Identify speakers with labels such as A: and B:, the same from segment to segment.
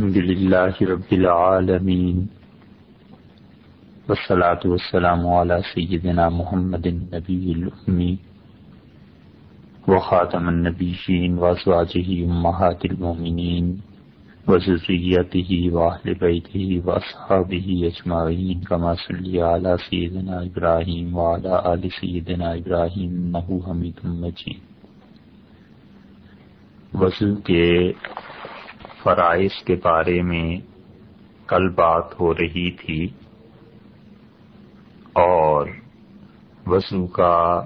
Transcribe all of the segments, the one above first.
A: الحمد لله رب العالمين والصلاة والسلام على سيدنا محمد النبي الأمي وخاتم النبيين وأزواجه أمهات المؤمنين وذريته وأهل بيته وأصحابه أجمعين كما صلي على سيدنا إبراهيم وعلى آل سيدنا إبراهيم إنه حميد مجيد وضو کے فرائض کے بارے میں کل بات ہو رہی تھی اور وضو کا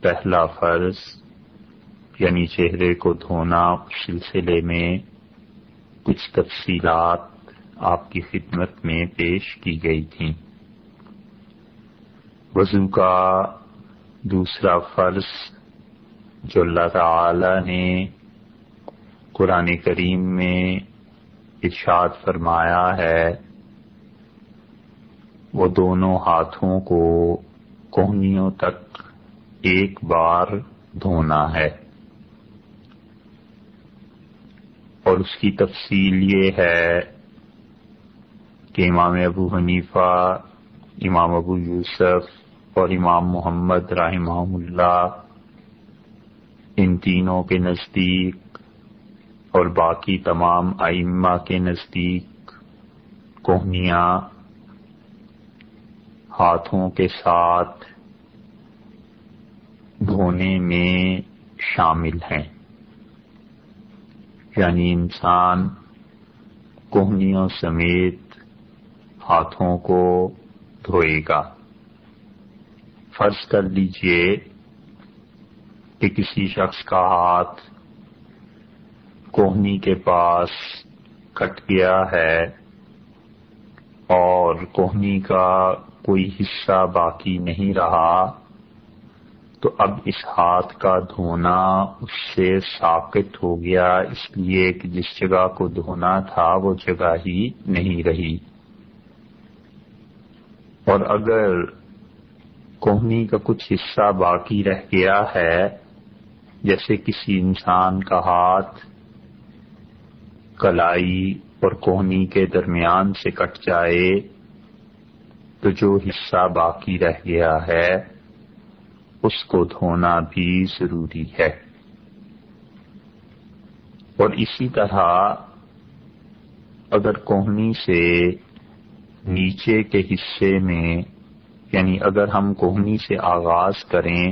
A: پہلا فرض یعنی چہرے کو دھونا اس سلسلے میں کچھ تفصیلات آپ کی خدمت میں پیش کی گئی تھیں۔ وضو کا دوسرا فرض جو اللہ تعالی نے قرآن کریم میں ارشاد فرمایا ہے، وہ دونوں ہاتھوں کو کوہنیوں تک ایک بار دھونا ہے۔ اور اس کی تفصیل یہ ہے کہ امام ابو حنیفہ، امام ابو یوسف اور امام محمد رحمہ اللہ ان تینوں کے نزدیک اور باقی تمام ائمہ کے نزدیک کوہنیاں ہاتھوں کے ساتھ دھونے میں شامل ہیں۔ یعنی انسان کوہنیوں سمیت ہاتھوں کو دھوئے گا۔ فرض کر لیجیے کہ کسی شخص کا ہاتھ کوہنی کے پاس کٹ گیا ہے اور کوہنی کا کوئی حصہ باقی نہیں رہا، تو اب اس ہاتھ کا دھونا اس سے ثابت ہو گیا۔ اس لیے کہ جس جگہ کو دھونا تھا، وہ جگہ ہی نہیں رہی۔ اور اگر کوہنی کا کچھ حصہ باقی رہ گیا ہے، جیسے کسی انسان کا ہاتھ کلائی اور کوہنی کے درمیان سے کٹ جائے تو جو حصہ باقی رہ گیا ہے، اس کو دھونا بھی ضروری ہے۔ اور اسی طرح اگر کوہنی سے نیچے کے حصے میں یعنی اگر ہم کوہنی سے آغاز کریں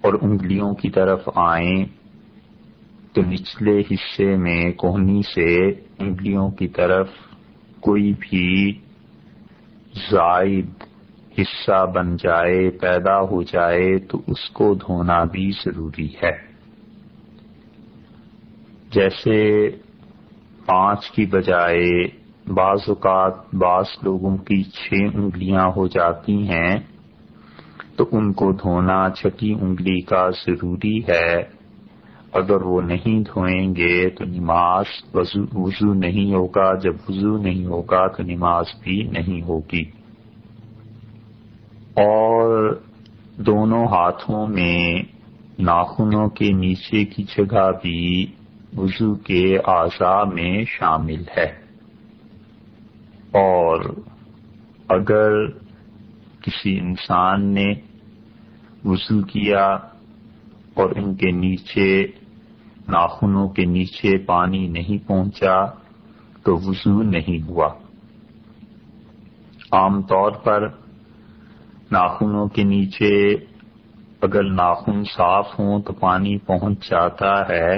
A: اور انگلیوں کی طرف آئیں تو نچلے حصے میں کوہنی سے انگلیوں کی طرف کوئی بھی زائد حصہ بن جائے، پیدا ہو جائے تو اس کو دھونا بھی ضروری ہے۔ جیسے پانچ کی بجائے بعض اوقات بعض لوگوں کی چھ انگلیاں ہو جاتی ہیں تو ان کو دھونا چھٹی انگلی کا ضروری ہے۔ اگر وہ نہیں دھوئیں گے تو نماز وضو نہیں ہوگا۔ جب وضو نہیں ہوگا تو نماز بھی نہیں ہوگی۔ اور دونوں ہاتھوں میں ناخنوں کے نیچے کی جگہ بھی وضو کے اعضاء میں شامل ہے۔ اور اگر کسی انسان نے وضو کیا اور ان کے نیچے ناخنوں کے نیچے پانی نہیں پہنچا تو وضو نہیں ہوا۔ عام طور پر ناخنوں کے نیچے اگر ناخن صاف ہوں تو پانی پہنچ جاتا ہے۔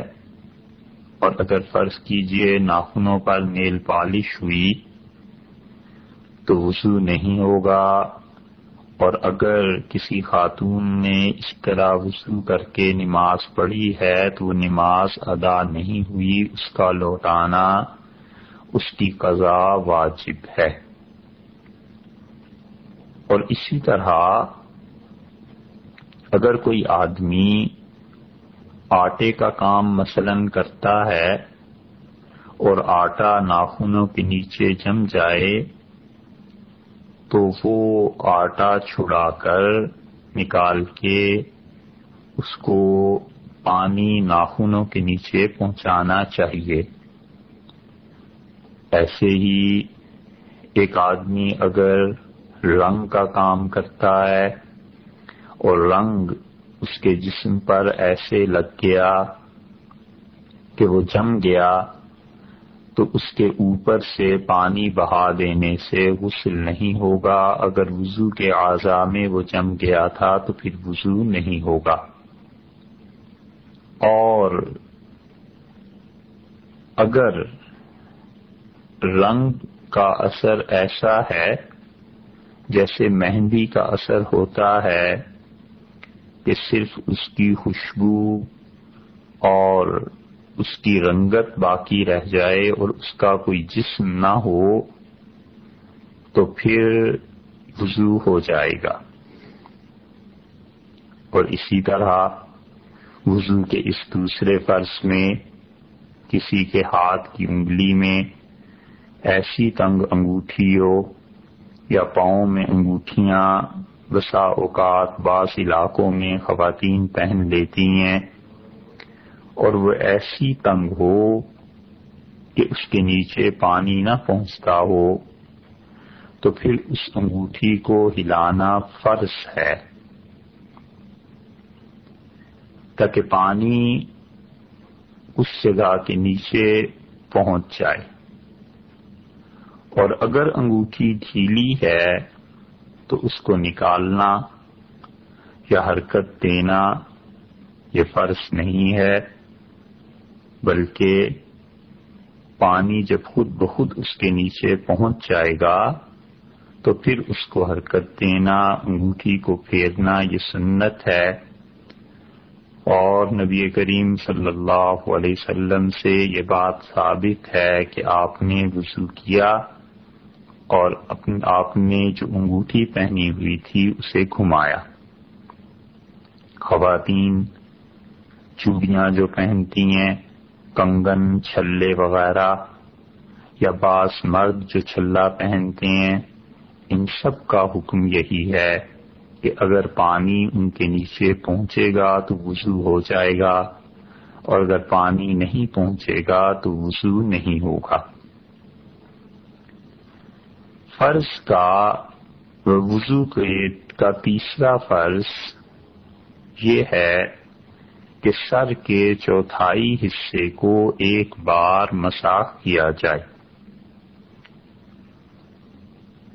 A: اور اگر فرض کیجیے ناخنوں پر نیل پالش ہوئی تو وضو نہیں ہوگا۔ اور اگر کسی خاتون نے اس طرح وضو کر کے نماز پڑھی ہے تو وہ نماز ادا نہیں ہوئی، اس کا لوٹانا، اس کی قضا واجب ہے۔ اور اسی طرح اگر کوئی آدمی آٹے کا کام مثلا کرتا ہے اور آٹا ناخنوں کے نیچے جم جائے تو وہ آٹا چھڑا کر نکال کے اس کو پانی ناخنوں کے نیچے پہنچانا چاہیے۔ ایسے ہی ایک آدمی اگر رنگ کا کام کرتا ہے اور رنگ اس کے جسم پر ایسے لگ گیا کہ وہ جم گیا تو اس کے اوپر سے پانی بہا دینے سے غسل نہیں ہوگا۔ اگر وضو کے اعضاء میں وہ جم گیا تھا تو پھر وضو نہیں ہوگا۔ اور اگر رنگ کا اثر ایسا ہے، جیسے مہندی کا اثر ہوتا ہے، کہ صرف اس کی خوشبو اور اس کی رنگت باقی رہ جائے اور اس کا کوئی جسم نہ ہو، تو پھر وضو ہو جائے گا۔ اور اسی طرح وضو کے اس دوسرے فرض میں کسی کے ہاتھ کی انگلی میں ایسی تنگ انگوٹھی ہو یا پاؤں میں انگوٹھیاں بسا اوقات بعض علاقوں میں خواتین پہن لیتی ہیں۔ اور وہ ایسی تنگ ہو کہ اس کے نیچے پانی نہ پہنچتا ہو، تو پھر اس انگوٹھی کو ہلانا فرض ہے۔ تاکہ پانی اس جگہ کے نیچے پہنچ جائے۔ اور اگر انگوٹھی ڈھیلی ہے، تو اس کو نکالنا یا حرکت دینا یہ فرض نہیں ہے۔ بلکہ پانی جب خود بخود اس کے نیچے پہنچ جائے گا، تو پھر اس کو حرکت دینا، انگوٹھی کو پھیرنا، یہ سنت ہے۔ اور نبی کریم صلی اللہ علیہ وسلم سے یہ بات ثابت ہے کہ آپ نے وضو کیا اور آپ نے جو انگوٹھی پہنی ہوئی تھی اسے گھمایا۔ خواتین، چوڑیاں جو پہنتی ہیں کنگن، چھلے وغیرہ یا بعض مرد جو چھلا پہنتے ہیں، ان سب کا حکم یہی ہے کہ اگر پانی ان کے نیچے پہنچے گا تو وضو ہو جائے گا، اور اگر پانی نہیں پہنچے گا تو وضو نہیں ہوگا۔ فرض کا وضو کا تیسرا فرض یہ ہے کہ سر کے چوتھائی حصے کو ایک بار مساق کیا جائے۔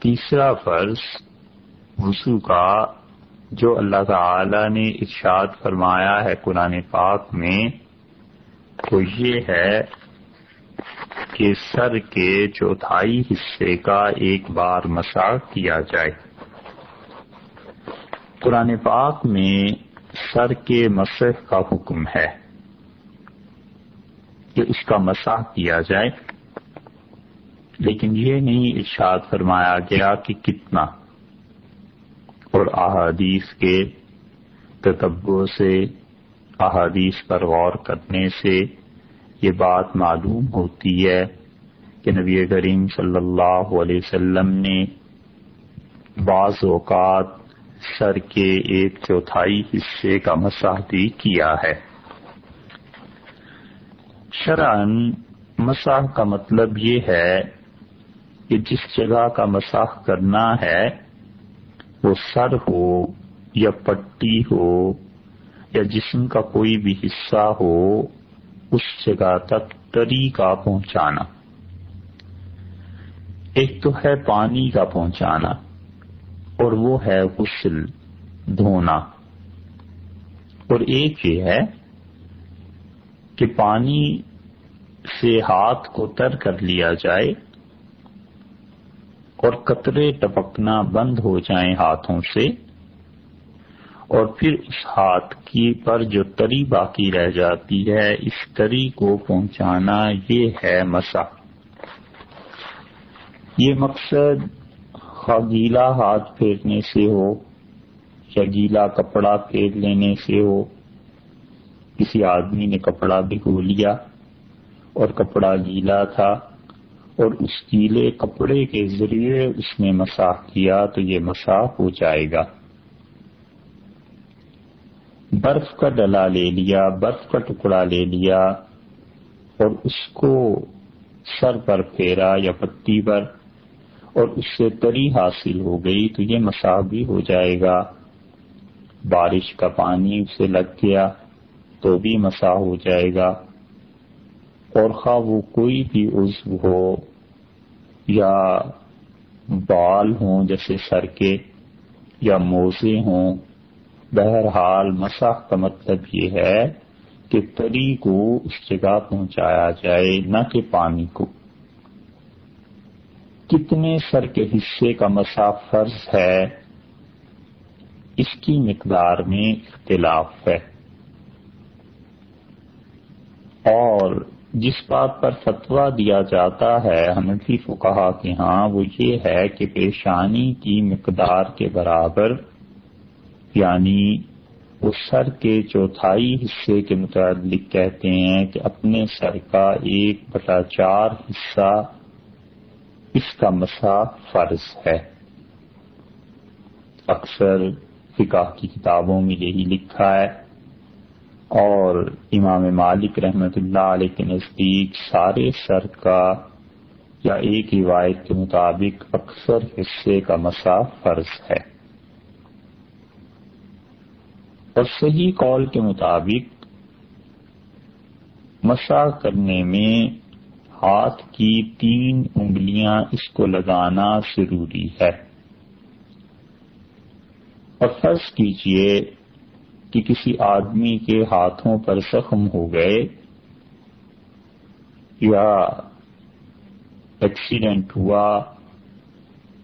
A: تیسرا فرض وضو کا، جو اللہ تعالی نے ارشاد فرمایا ہے قرآن پاک میں تو یہ ہے کہ سر کے چوتھائی حصے کا ایک بار مساق کیا جائے۔ قرآن پاک میں سر کے مسح کا حکم ہے کہ اس کا مساح کیا جائے۔ لیکن یہ نہیں ارشاد فرمایا گیا کہ کتنا۔ اور احادیث کے تتبع سے، احادیث پر غور کرنے سے یہ بات معلوم ہوتی ہے کہ نبی کریم صلی اللہ علیہ وسلم نے بعض اوقات سر کے ایک چوتھائی حصے کا مساح بھی کیا ہے۔ شرعن مساح کا مطلب یہ ہے کہ جس جگہ کا مساح کرنا ہے، وہ سر ہو یا پٹی ہو یا جسم کا کوئی بھی حصہ ہو، اس جگہ تک تری کا پہنچانا۔ ایک تو ہے پانی کا پہنچانا۔ اور وہ ہے غسل، دھونا۔ اور ایک یہ ہے کہ پانی سے ہاتھ کو تر کر لیا جائے اور قطرے ٹپکنا بند ہو جائیں ہاتھوں سے اور پھر اس ہاتھ کی پر جو تری باقی رہ جاتی ہے، اس تری کو پہنچانا یہ ہے مسا یہ مقصد گیلا ہاتھ پھیرنے سے ہو یا گیلا کپڑا پھیر لینے سے ہو، کسی آدمی نے کپڑا بھگو لیا اور کپڑا گیلا تھا اور اس گیلے کپڑے کے ذریعے اس نے مساح کیا تو یہ مساح ہو جائے گا۔ برف کا ڈلا لے لیا، برف کا ٹکڑا لے لیا اور اس کو سر پر پھیرا یا پٹی پر اور اس سے تری حاصل ہو گئی تو یہ مساح بھی ہو جائے گا۔ بارش کا پانی اسے لگ گیا تو بھی مسا ہو جائے گا۔ اور خواہ وہ کوئی بھی عزو ہو یا بال ہوں جیسے سر کے یا موزے ہوں، بہرحال مساح کا مطلب یہ ہے کہ تری کو اس جگہ پہنچایا جائے، نہ کہ پانی کو۔ کتنے سر کے حصے کا مسا فرض ہے؟ اس کی مقدار میں اختلاف ہے۔ اور جس بات پر فتوا دیا جاتا ہے، حنفی کو کہا کہ ہاں وہ یہ ہے کہ پیشانی کی مقدار کے برابر یعنی وہ سر کے چوتھائی حصے کے متعلق کہتے ہیں کہ اپنے سر کا ایک بٹا چار حصہ اس کا مسا فرض ہے۔ اکثر فقہ کی کتابوں میں یہی لکھا ہے۔ اور امام مالک رحمت اللہ علیہ کے نزدیک سارے سر کا یا ایک روایت کے مطابق اکثر حصے کا مسا فرض ہے۔ اور صحیح قول کے مطابق مسا کرنے میں ہاتھ کی تین انگلیاں اس کو لگانا ضروری ہے۔ اور فرض کیجیے کہ کسی آدمی کے ہاتھوں پر زخم ہو گئے یا ایکسیڈنٹ ہوا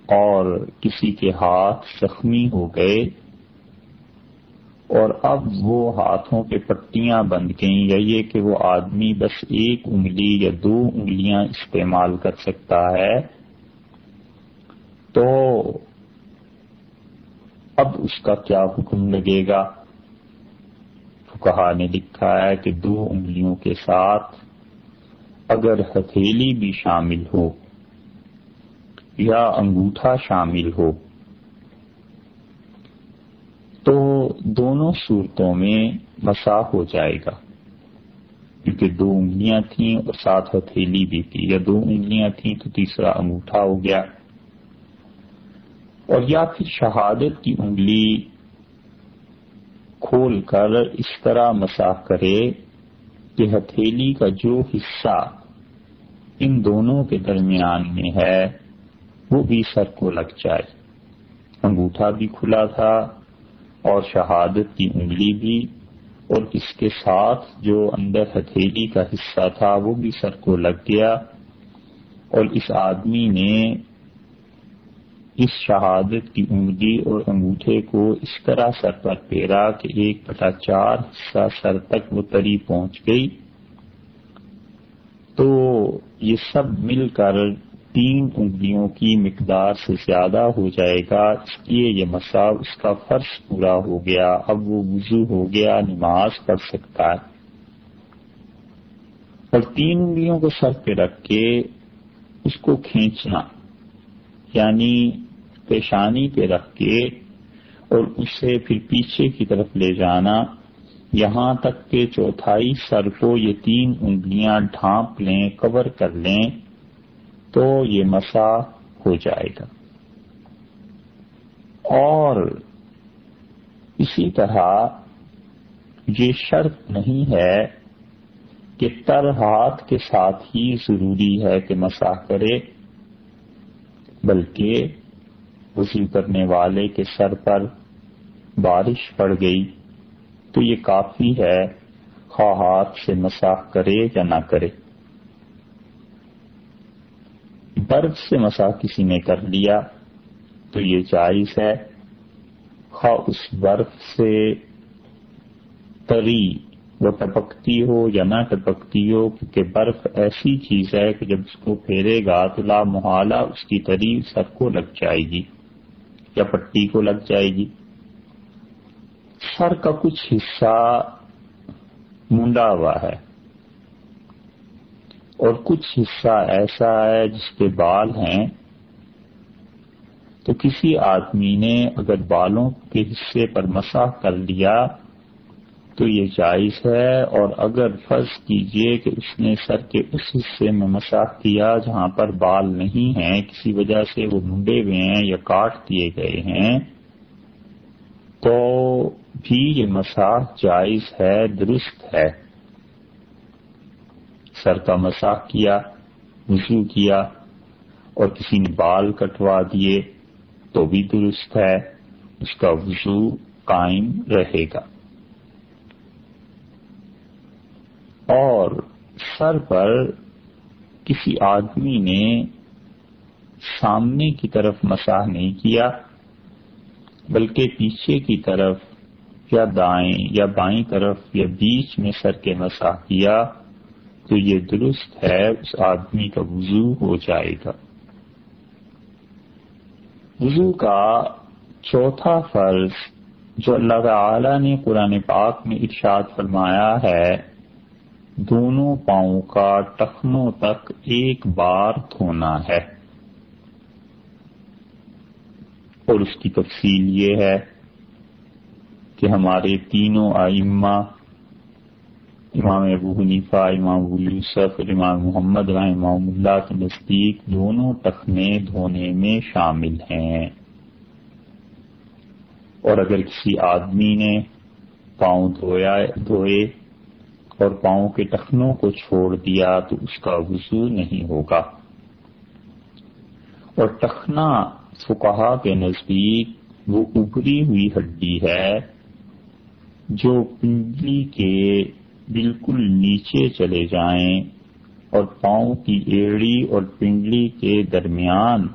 A: اور کسی کے ہاتھ زخمی ہو گئے اور اب وہ ہاتھوں پہ پٹیاں بند گئیں یا یہ کہ وہ آدمی بس ایک انگلی یا دو انگلیاں استعمال کر سکتا ہے۔ تو اب اس کا کیا حکم لگے گا؟ کہا نے لکھا ہے کہ دو انگلیوں کے ساتھ اگر ہتھیلی بھی شامل ہو یا انگوٹھا شامل ہو تو دونوں صورتوں میں مسا ہو جائے گا۔ کیونکہ دو انگلیاں تھیں اور ساتھ ہتھیلی بھی تھی۔ یا دو انگلیاں تھیں تو تیسرا انگوٹھا ہو گیا۔ اور یا پھر شہادت کی انگلی کھول کر اس طرح مساح کرے کہ ہتھیلی کا جو حصہ ان دونوں کے درمیان میں ہے، وہ بھی سر کو لگ جائے۔ انگوٹھا بھی کھلا تھا۔ اور شہادت کی انگلی بھی اور اس کے ساتھ جو اندر ہتھیلی کا حصہ تھا وہ بھی سر کو لگ گیا اور اس آدمی نے اس شہادت کی انگلی اور انگوٹھے کو اس طرح سر پر پھیرا کہ ایک بٹا چار حصہ سر تک وہ تری پہنچ گئی تو یہ سب مل کر تین انگلیوں کی مقدار سے زیادہ ہو جائے گا، اس لیے یہ مسا اس کا فرض پورا ہو گیا۔ اب وہ وضو ہو گیا، نماز پڑھ سکتا ہے۔ اور تین انگلیوں کو سر پہ رکھ کے اس کو کھینچنا یعنی پیشانی پہ رکھ کے اور اسے پھر پیچھے کی طرف لے جانا۔ یہاں تک کہ چوتھائی سر کو یہ تین انگلیاں ڈھانپ لیں، کور کر لیں۔ تو یہ مسا ہو جائے گا۔ اور اسی طرح یہ شرط نہیں ہے کہ تر ہاتھ کے ساتھ ہی ضروری ہے کہ مسا کرے، بلکہ غسل کرنے والے کے سر پر بارش پڑ گئی تو یہ کافی ہے خواہ ہاتھ سے مساح کرے یا نہ کرے۔ برف سے مسا کسی نے کر لیا تو یہ جائز ہے۔ خواہ اس برف سے تری وہ ٹپکتی ہو یا نہ ٹپکتی ہو، کیونکہ برف ایسی چیز ہے کہ جب اس کو پھیرے گا تو لا محالہ اس کی تری سب کو لگ جائے گی یا پٹی کو لگ جائے گی۔ سر کا کچھ حصہ منڈا ہوا ہے۔ اور کچھ حصہ ایسا ہے جس کے بال ہیں، تو کسی آدمی نے اگر بالوں کے حصے پر مسا کر لیا تو یہ جائز ہے، اور اگر فرض کیجیے کہ اس نے سر کے اس حصے میں مساح کیا جہاں پر بال نہیں ہیں، کسی وجہ سے وہ منڈے ہوئے ہیں یا کاٹ دیے گئے ہیں، تو بھی یہ مساح جائز ہے، درست ہے۔ سر کا مساح کیا، وضو کیا اور کسی نے بال کٹوا دیے تو بھی درست ہے، اس کا وضو قائم رہے گا۔ اور سر پر کسی آدمی نے سامنے کی طرف مساح نہیں کیا، بلکہ پیچھے کی طرف یا دائیں یا بائیں طرف یا بیچ میں سر کے مساح کیا۔ تو یہ درست ہے، اس آدمی کا وضو ہو جائے گا۔ وضو کا چوتھا فرض جو اللہ تعالی نے قرآن پاک میں ارشاد فرمایا ہے، دونوں پاؤں کا ٹخنوں تک ایک بار دھونا ہے۔ اور اس کی تفصیل یہ ہے کہ ہمارے تینوں آئمہ امام ابو حنیفہ، امام ابو یوسف اور امام محمد امام اللہ کے نزدیک دونوں ٹخنے دھونے میں شامل ہیں۔ اور اگر کسی آدمی نے پاؤں دھویا دھوئے اور پاؤں کے ٹخنوں کو چھوڑ دیا تو اس کا وضو نہیں ہوگا۔ اور ٹخنا فکہ کے نزدیک وہ ابری ہوئی ہڈی ہے جو پنڈلی کے بالکل نیچے چلے جائیں اور پاؤں کی ایڑی اور پنڈلی کے درمیان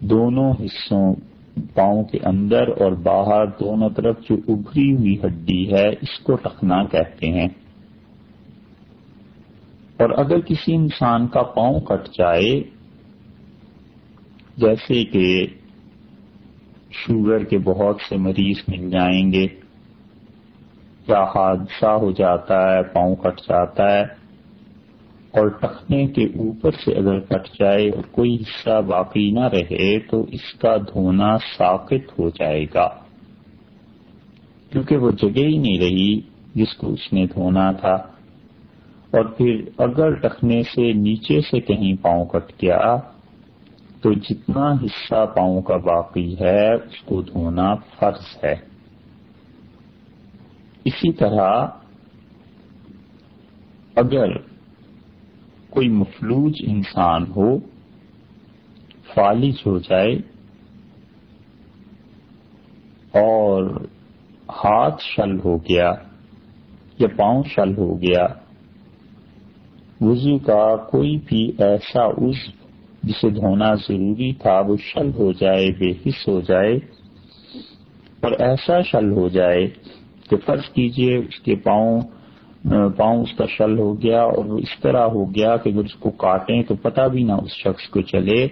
A: دونوں حصوں، پاؤں کے اندر اور باہر دونوں طرف جو ابری ہوئی ہڈی ہے، اس کو ٹکنا کہتے ہیں۔ اور اگر کسی انسان کا پاؤں کٹ جائے، جیسے کہ شوگر کے بہت سے مریض مل جائیں گے یا حادثہ ہو جاتا ہے، پاؤں کٹ جاتا ہے اور ٹخنے کے اوپر سے اگر کٹ جائے اور کوئی حصہ باقی نہ رہے تو اس کا دھونا ساکت ہو جائے گا۔ کیونکہ وہ جگہ ہی نہیں رہی جس کو اس نے دھونا تھا۔ اور پھر اگر ٹخنے سے نیچے سے کہیں پاؤں کٹ گیا تو جتنا حصہ پاؤں کا باقی ہے، اس کو دھونا فرض ہے۔ اسی طرح اگر کوئی مفلوج انسان ہو، فالج ہو جائے اور ہاتھ شل ہو گیا یا پاؤں شل ہو گیا، وضو کا کوئی بھی ایسا عزو جسے دھونا ضروری تھا، وہ شل ہو جائے، بے حص ہو جائے اور ایسا شل ہو جائے کہ فرض کیجیے اس کے پاؤں پاؤں اس کا شل ہو گیا اور وہ اس طرح ہو گیا کہ اگر اس کو کاٹیں تو پتہ بھی نہ اس شخص کو چلے۔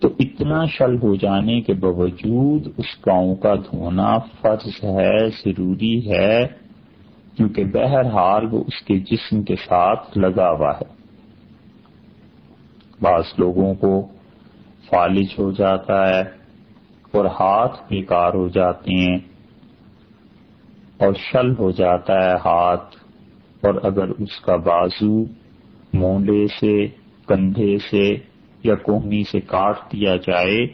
A: تو اتنا شل ہو جانے کے باوجود اس پاؤں کا دھونا فرض ہے، ضروری ہے، کیونکہ بہرحال وہ اس کے جسم کے ساتھ لگا ہوا ہے۔ بعض لوگوں کو فالج ہو جاتا ہے اور ہاتھ بیکار ہو جاتے ہیں۔ اور شل ہو جاتا ہے ہاتھ اور اگر اس کا بازو مونڈے سے، کندھے سے یا کوہنی سے کاٹ دیا جائے،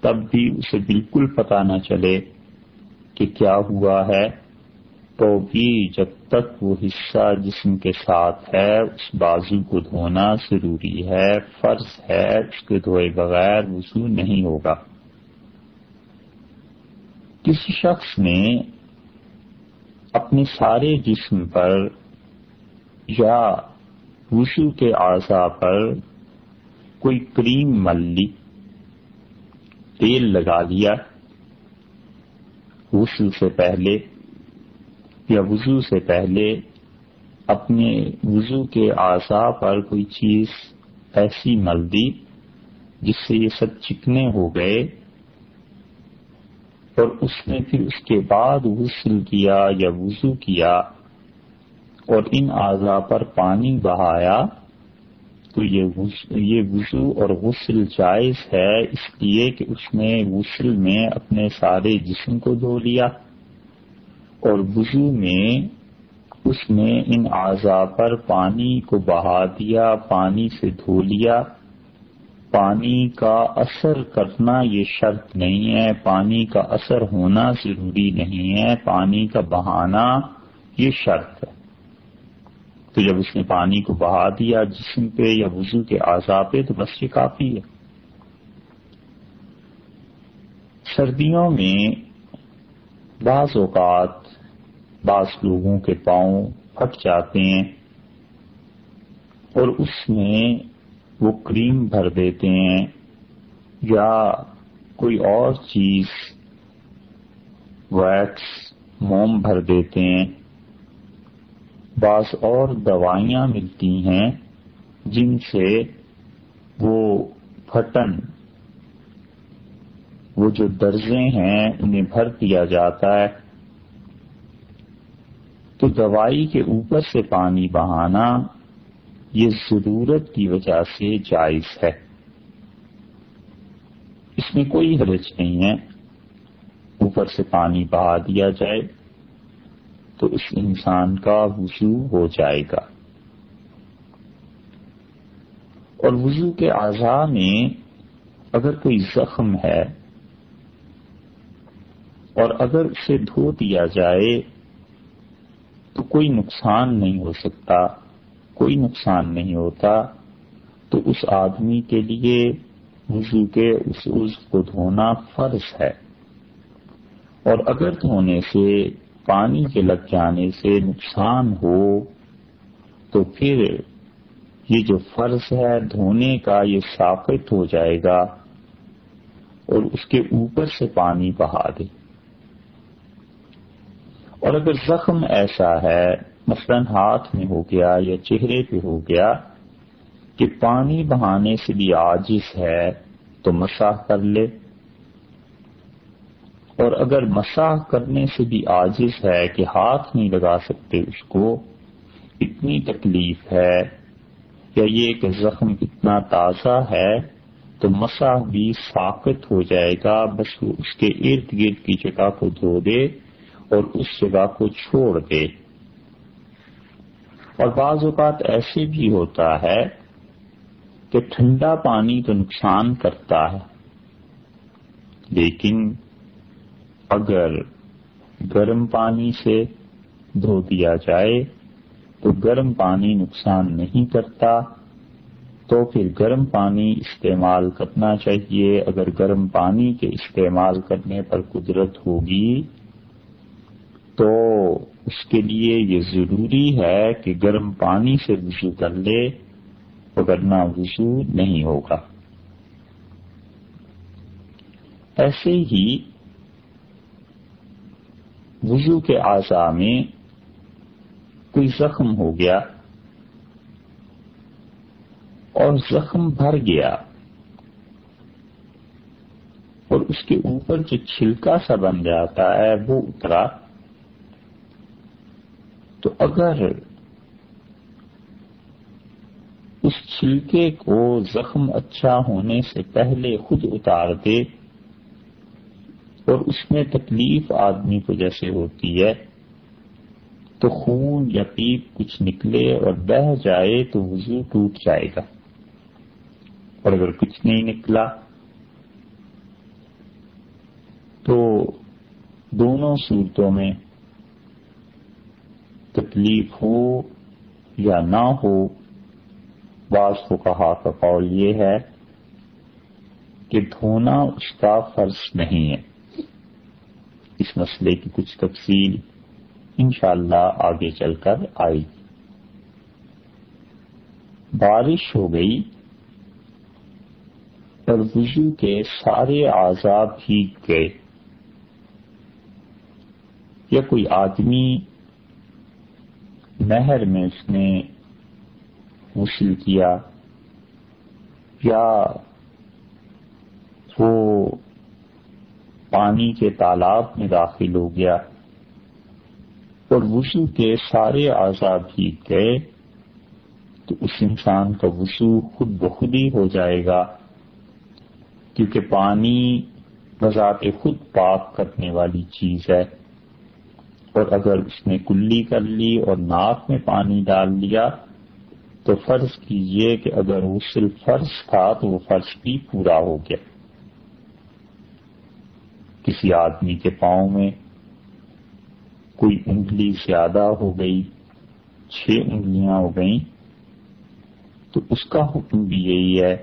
A: تب بھی اسے بالکل پتا نہ چلے کہ کیا ہوا ہے۔ تو بھی جب تک وہ حصہ جسم کے ساتھ ہے، اس بازو کو دھونا ضروری ہے، فرض ہے، اس کے دھوئے بغیر وضو نہیں ہوگا۔ کسی شخص نے اپنے سارے جسم پر یا وشو کے اعضا پر کوئی کریم مل لی تیل لگا لیا وشو سے پہلے یا وضو سے پہلے اپنے وضو کے اعضا پر کوئی چیز ایسی مل دی جس سے یہ سب چکنے ہو گئے اور اس نے پھر اس کے بعد غسل کیا یا وضو کیا اور ان اعضا پر پانی بہایا، تو یہ وضو اور غسل جائز ہے، اس لیے کہ اس نے غسل میں اپنے سارے جسم کو دھو لیا اور وضو میں اس نے ان اعضا پر پانی کو بہا دیا، پانی سے دھو لیا پانی کا اثر کرنا یہ شرط نہیں ہے، پانی کا اثر ہونا ضروری نہیں ہے، پانی کا بہانا یہ شرط ہے۔ تو جب اس نے پانی کو بہا دیا جسم پہ یا وضو کے اعضا پہ تو بس یہ کافی ہے۔ سردیوں میں بعض اوقات بعض لوگوں کے پاؤں پھٹ جاتے ہیں اور اس میں وہ کریم بھر دیتے ہیں یا کوئی اور چیز ویکس موم بھر دیتے ہیں۔ بعض اور دوائیاں ملتی ہیں جن سے وہ پھٹن، وہ جو درجے ہیں، انہیں بھر دیا جاتا ہے۔ تو دوائی کے اوپر سے پانی بہانا یہ ضرورت کی وجہ سے جائز ہے۔ اس میں کوئی حرج نہیں ہے۔ اوپر سے پانی بہا دیا جائے تو اس انسان کا وضو ہو جائے گا۔ اور وضو کے اعضاء میں اگر کوئی زخم ہے اور اگر اسے دھو دیا جائے تو کوئی نقصان نہیں ہو سکتا۔ کوئی نقصان نہیں ہوتا، تو اس آدمی کے لیے وضو کے اس عز کو دھونا فرض ہے۔ اور اگر دھونے سے، پانی کے لگ جانے سے نقصان ہو، تو پھر یہ جو فرض ہے، دھونے کا یہ ثابت ہو جائے گا اور اس کے اوپر سے پانی بہا دے۔ اور اگر زخم ایسا ہے مثلا ہاتھ میں ہو گیا یا چہرے پہ ہو گیا کہ پانی بہانے سے بھی عاجز ہے تو مساح کر لے۔ اور اگر مساح کرنے سے بھی عاجز ہے کہ ہاتھ نہیں لگا سکتے اس کو، اتنی تکلیف ہے یا یہ کہ زخم اتنا تازہ ہے تو مساح بھی ساقت ہو جائے گا، بس وہ اس کے ارد گرد کی جگہ کو دھو دے اور اس جگہ کو چھوڑ دے۔ اور بعض اوقات ایسے بھی ہوتا ہے کہ ٹھنڈا پانی تو نقصان کرتا ہے، لیکن اگر گرم پانی سے دھو دیا جائے تو گرم پانی نقصان نہیں کرتا، تو پھر گرم پانی استعمال کرنا چاہیے۔ اگر گرم پانی کے استعمال کرنے پر قدرت ہوگی تو اس کے لیے یہ ضروری ہے کہ گرم پانی سے وضو کر لے وغیرہ وضو نہیں ہوگا۔ ایسے ہی وضو کے اعضاء میں کوئی زخم ہو گیا اور زخم بھر گیا اور اس کے اوپر جو چھلکا سا بن جاتا ہے، وہ اترا۔ اگر اس چھلکے کو زخم اچھا ہونے سے پہلے خود اتار دے اور اس میں تکلیف آدمی کو جیسے ہوتی ہے، تو خون یا پیپ کچھ نکلے اور بہ جائے تو وضو ٹوٹ جائے گا۔ اور اگر کچھ نہیں نکلا، تو دونوں صورتوں میں تکلیف ہو یا نہ ہو، بعض کو کہا کا قول یہ ہے کہ دھونا اس کا فرض نہیں ہے۔ اس مسئلے کی کچھ تفصیل انشاءاللہ آگے چل کر آئی بارش ہو گئی اور وضو کے سارے آزاد بھیگ گئے۔ یا کوئی آدمی نہر میں اس نے غسل کیا، یا وہ پانی کے تالاب میں داخل ہو گیا اور وضو کے سارے آزاد بھیگ گئے، تو اس انسان کا وضو خود بخود ہی ہو جائے گا، کیونکہ پانی بذات خود پاک کرنے والی چیز ہے۔ اور اگر اس نے کلی کر لی اور ناک میں پانی ڈال لیا تو فرض کیجیے کہ اگر غسل فرض تھا تو وہ فرض بھی پورا ہو گیا۔ کسی آدمی کے پاؤں میں کوئی انگلی زیادہ ہو گئی، چھ انگلیاں ہو گئیں، تو اس کا حکم بھی یہی ہے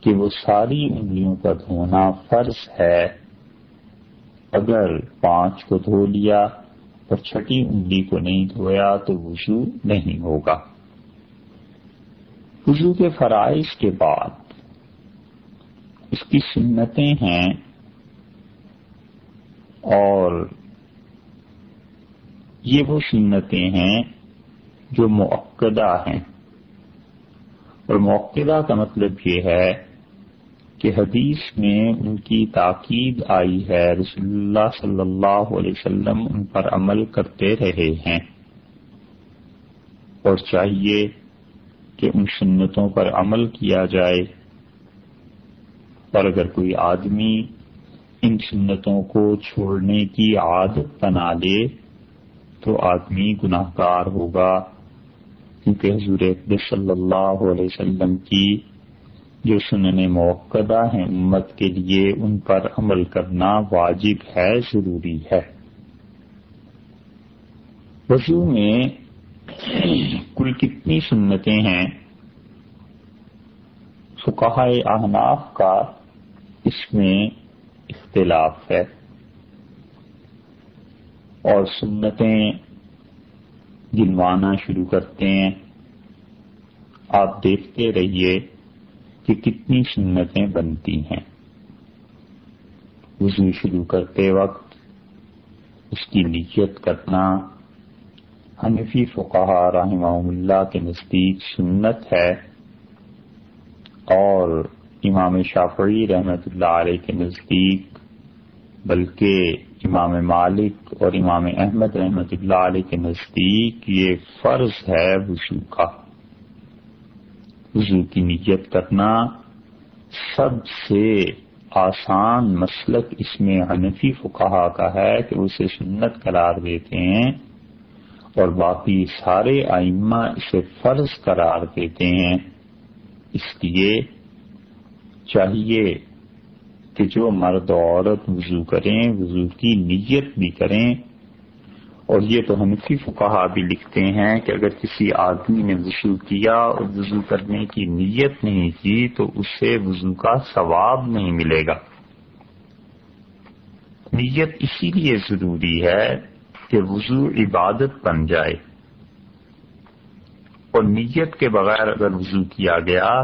A: کہ وہ ساری انگلیوں کا دھونا فرض ہے۔ اگر پانچ کو دھو لیا اور چھٹی انگلی کو نہیں دھویا تو وضو نہیں ہوگا۔ وضو کے فرائض کے بعد اس کی سنتیں ہیں اور یہ وہ سنتیں ہیں جو معقدہ ہیں۔ اور موقعہ کا مطلب یہ ہے کہ حدیث میں ان کی تاکید آئی ہے، رسول اللہ صلی اللہ علیہ وسلم ان پر عمل کرتے رہے ہیں۔ اور چاہیے کہ ان سنتوں پر عمل کیا جائے۔ اور اگر کوئی آدمی ان سنتوں کو چھوڑنے کی عادت بنا لے، تو آدمی گناہ گار ہوگا۔ کیونکہ حضور صلی اللہ علیہ وسلم کی جو سننے موقع ہیں امت کے لیے ان پر عمل کرنا واجب ہے، ضروری ہے۔ وضو میں کل کتنی سنتیں ہیں۔ فقہ احناف کا اس میں اختلاف ہے۔ اور سنتیں گنوانا شروع کرتے ہیں۔ آپ دیکھتے رہیے۔ کہ کتنی سنتیں بنتی ہیں۔ وضو شروع کرتے وقت اس کی نیت کرنا۔ حنفی فقہ رحمہ اللہ کے نزدیک سنت ہے۔ اور امام شافعی رحمت اللہ علیہ کے نزدیک، بلکہ امام مالک اور امام احمد رحمت اللہ علیہ کے نزدیک یہ فرض ہے وضو کا۔ وضو کی نیت کرنا سب سے آسان مسلک اس میں حنفی فقہا کا ہے کہ اسے سنت قرار دیتے ہیں اور باقی سارے آئمہ اسے فرض قرار دیتے ہیں۔ اس لیے چاہیے کہ جو مرد و عورت وضو کریں، وضو کی نیت بھی کریں۔ اور یہ تو حنفی فقہا بھی لکھتے ہیں کہ اگر کسی آدمی نے وضو کیا اور وضو کرنے کی نیت نہیں کی تو اسے وضو کا ثواب نہیں ملے گا۔ نیت اسی لیے ضروری ہے کہ وضو عبادت بن جائے۔ اور نیت کے بغیر اگر وضو کیا گیا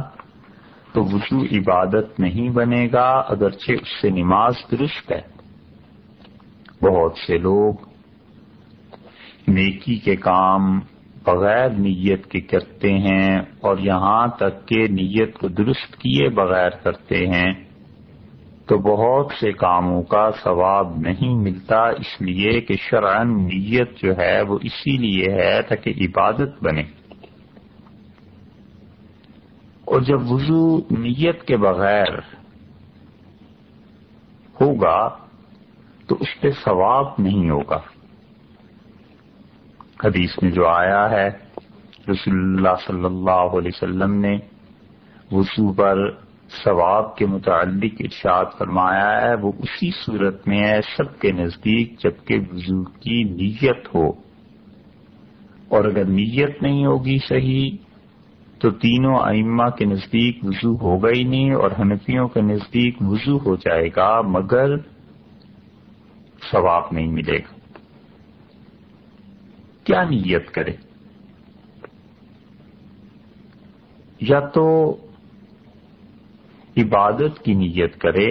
A: تو وضو عبادت نہیں بنے گا، اگرچہ اس سے نماز درست ہے۔ بہت سے لوگ نیکی کے کام بغیر نیت کے کرتے ہیں اور یہاں تک کہ نیت کو درست کیے بغیر کرتے ہیں، تو بہت سے کاموں کا ثواب نہیں ملتا۔ اس لیے کہ شرعن نیت جو ہے وہ اسی لیے ہے تاکہ عبادت بنے۔ اور جب وضو نیت کے بغیر ہوگا تو اس پہ ثواب نہیں ہوگا۔ حدیث میں جو آیا ہے، رسول اللہ صلی اللہ علیہ وسلم نے وضو پر ثواب کے متعلق ارشاد فرمایا ہے، وہ اسی صورت میں ہے، سب کے نزدیک جبکہ وضو کی نیت ہو۔ اور اگر نیت نہیں ہوگی صحیح، تو تینوں ائمہ کے نزدیک وضو ہوگا ہی نہیں اور حنفیوں کے نزدیک وضو ہو جائے گا، مگر ثواب نہیں ملے گا۔ کیا نیت کرے؟ یا تو عبادت کی نیت کرے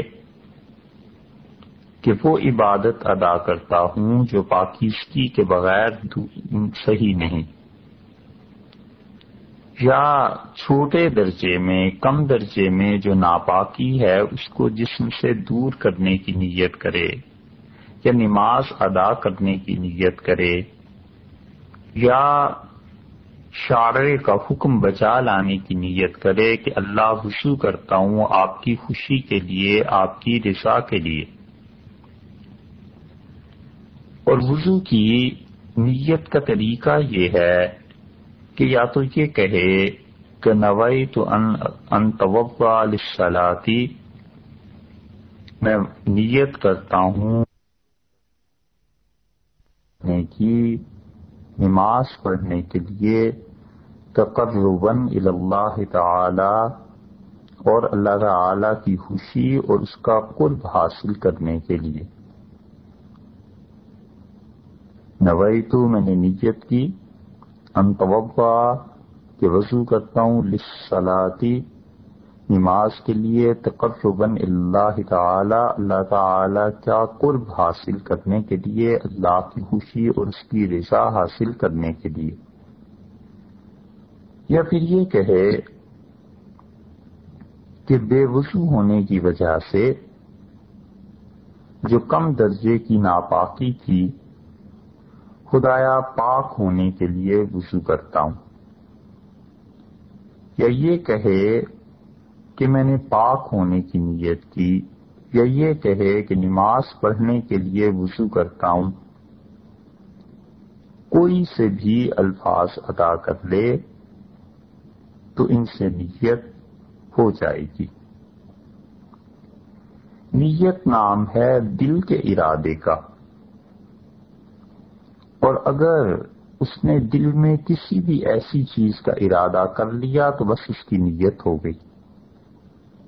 A: کہ وہ عبادت ادا کرتا ہوں جو پاکیزگی کے بغیر صحیح نہیں، یا چھوٹے درجے میں، کم درجے میں جو ناپاکی ہے اس کو جسم سے دور کرنے کی نیت کرے، یا نماز ادا کرنے کی نیت کرے یا شارے کا حکم بچا لانے کی نیت کرے کہ اللہ وشو کرتا ہوں آپ کی خوشی کے لیے، آپ کی رضا کے لیے۔ اور وضو کی نیت کا طریقہ یہ ہے کہ یا تو یہ کہے کہ نوائی تو ان توباتی میں نیت کرتا ہوں کی نماز پڑھنے کے لیے تقرباً اللہ تعالی اور اللہ تعالی کی خوشی اور اس کا قرب حاصل کرنے کے لیے۔ نوئی تو میں نے نیت کی انتوبا کہ وضو کرتا ہوں لسلاتی نماز کے لیے تقرباً اللہ تعالی اللہ تعالی کا قرب حاصل کرنے کے لیے، اللہ کی خوشی اور اس کی رضا حاصل کرنے کے لیے۔ یا پھر یہ کہے کہ بے وضو ہونے کی وجہ سے جو کم درجے کی ناپاکی تھی خدایا پاک ہونے کے لیے وضو کرتا ہوں۔ یا یہ کہے کہ میں نے پاک ہونے کی نیت کی، یا یہ کہے کہ نماز پڑھنے کے لیے وضو کرتا ہوں۔ کوئی سے بھی الفاظ ادا کر لے تو ان سے نیت ہو جائے گی۔ نیت نام ہے دل کے ارادے کا۔ اور اگر اس نے دل میں کسی بھی ایسی چیز کا ارادہ کر لیا تو بس اس کی نیت ہو گئی۔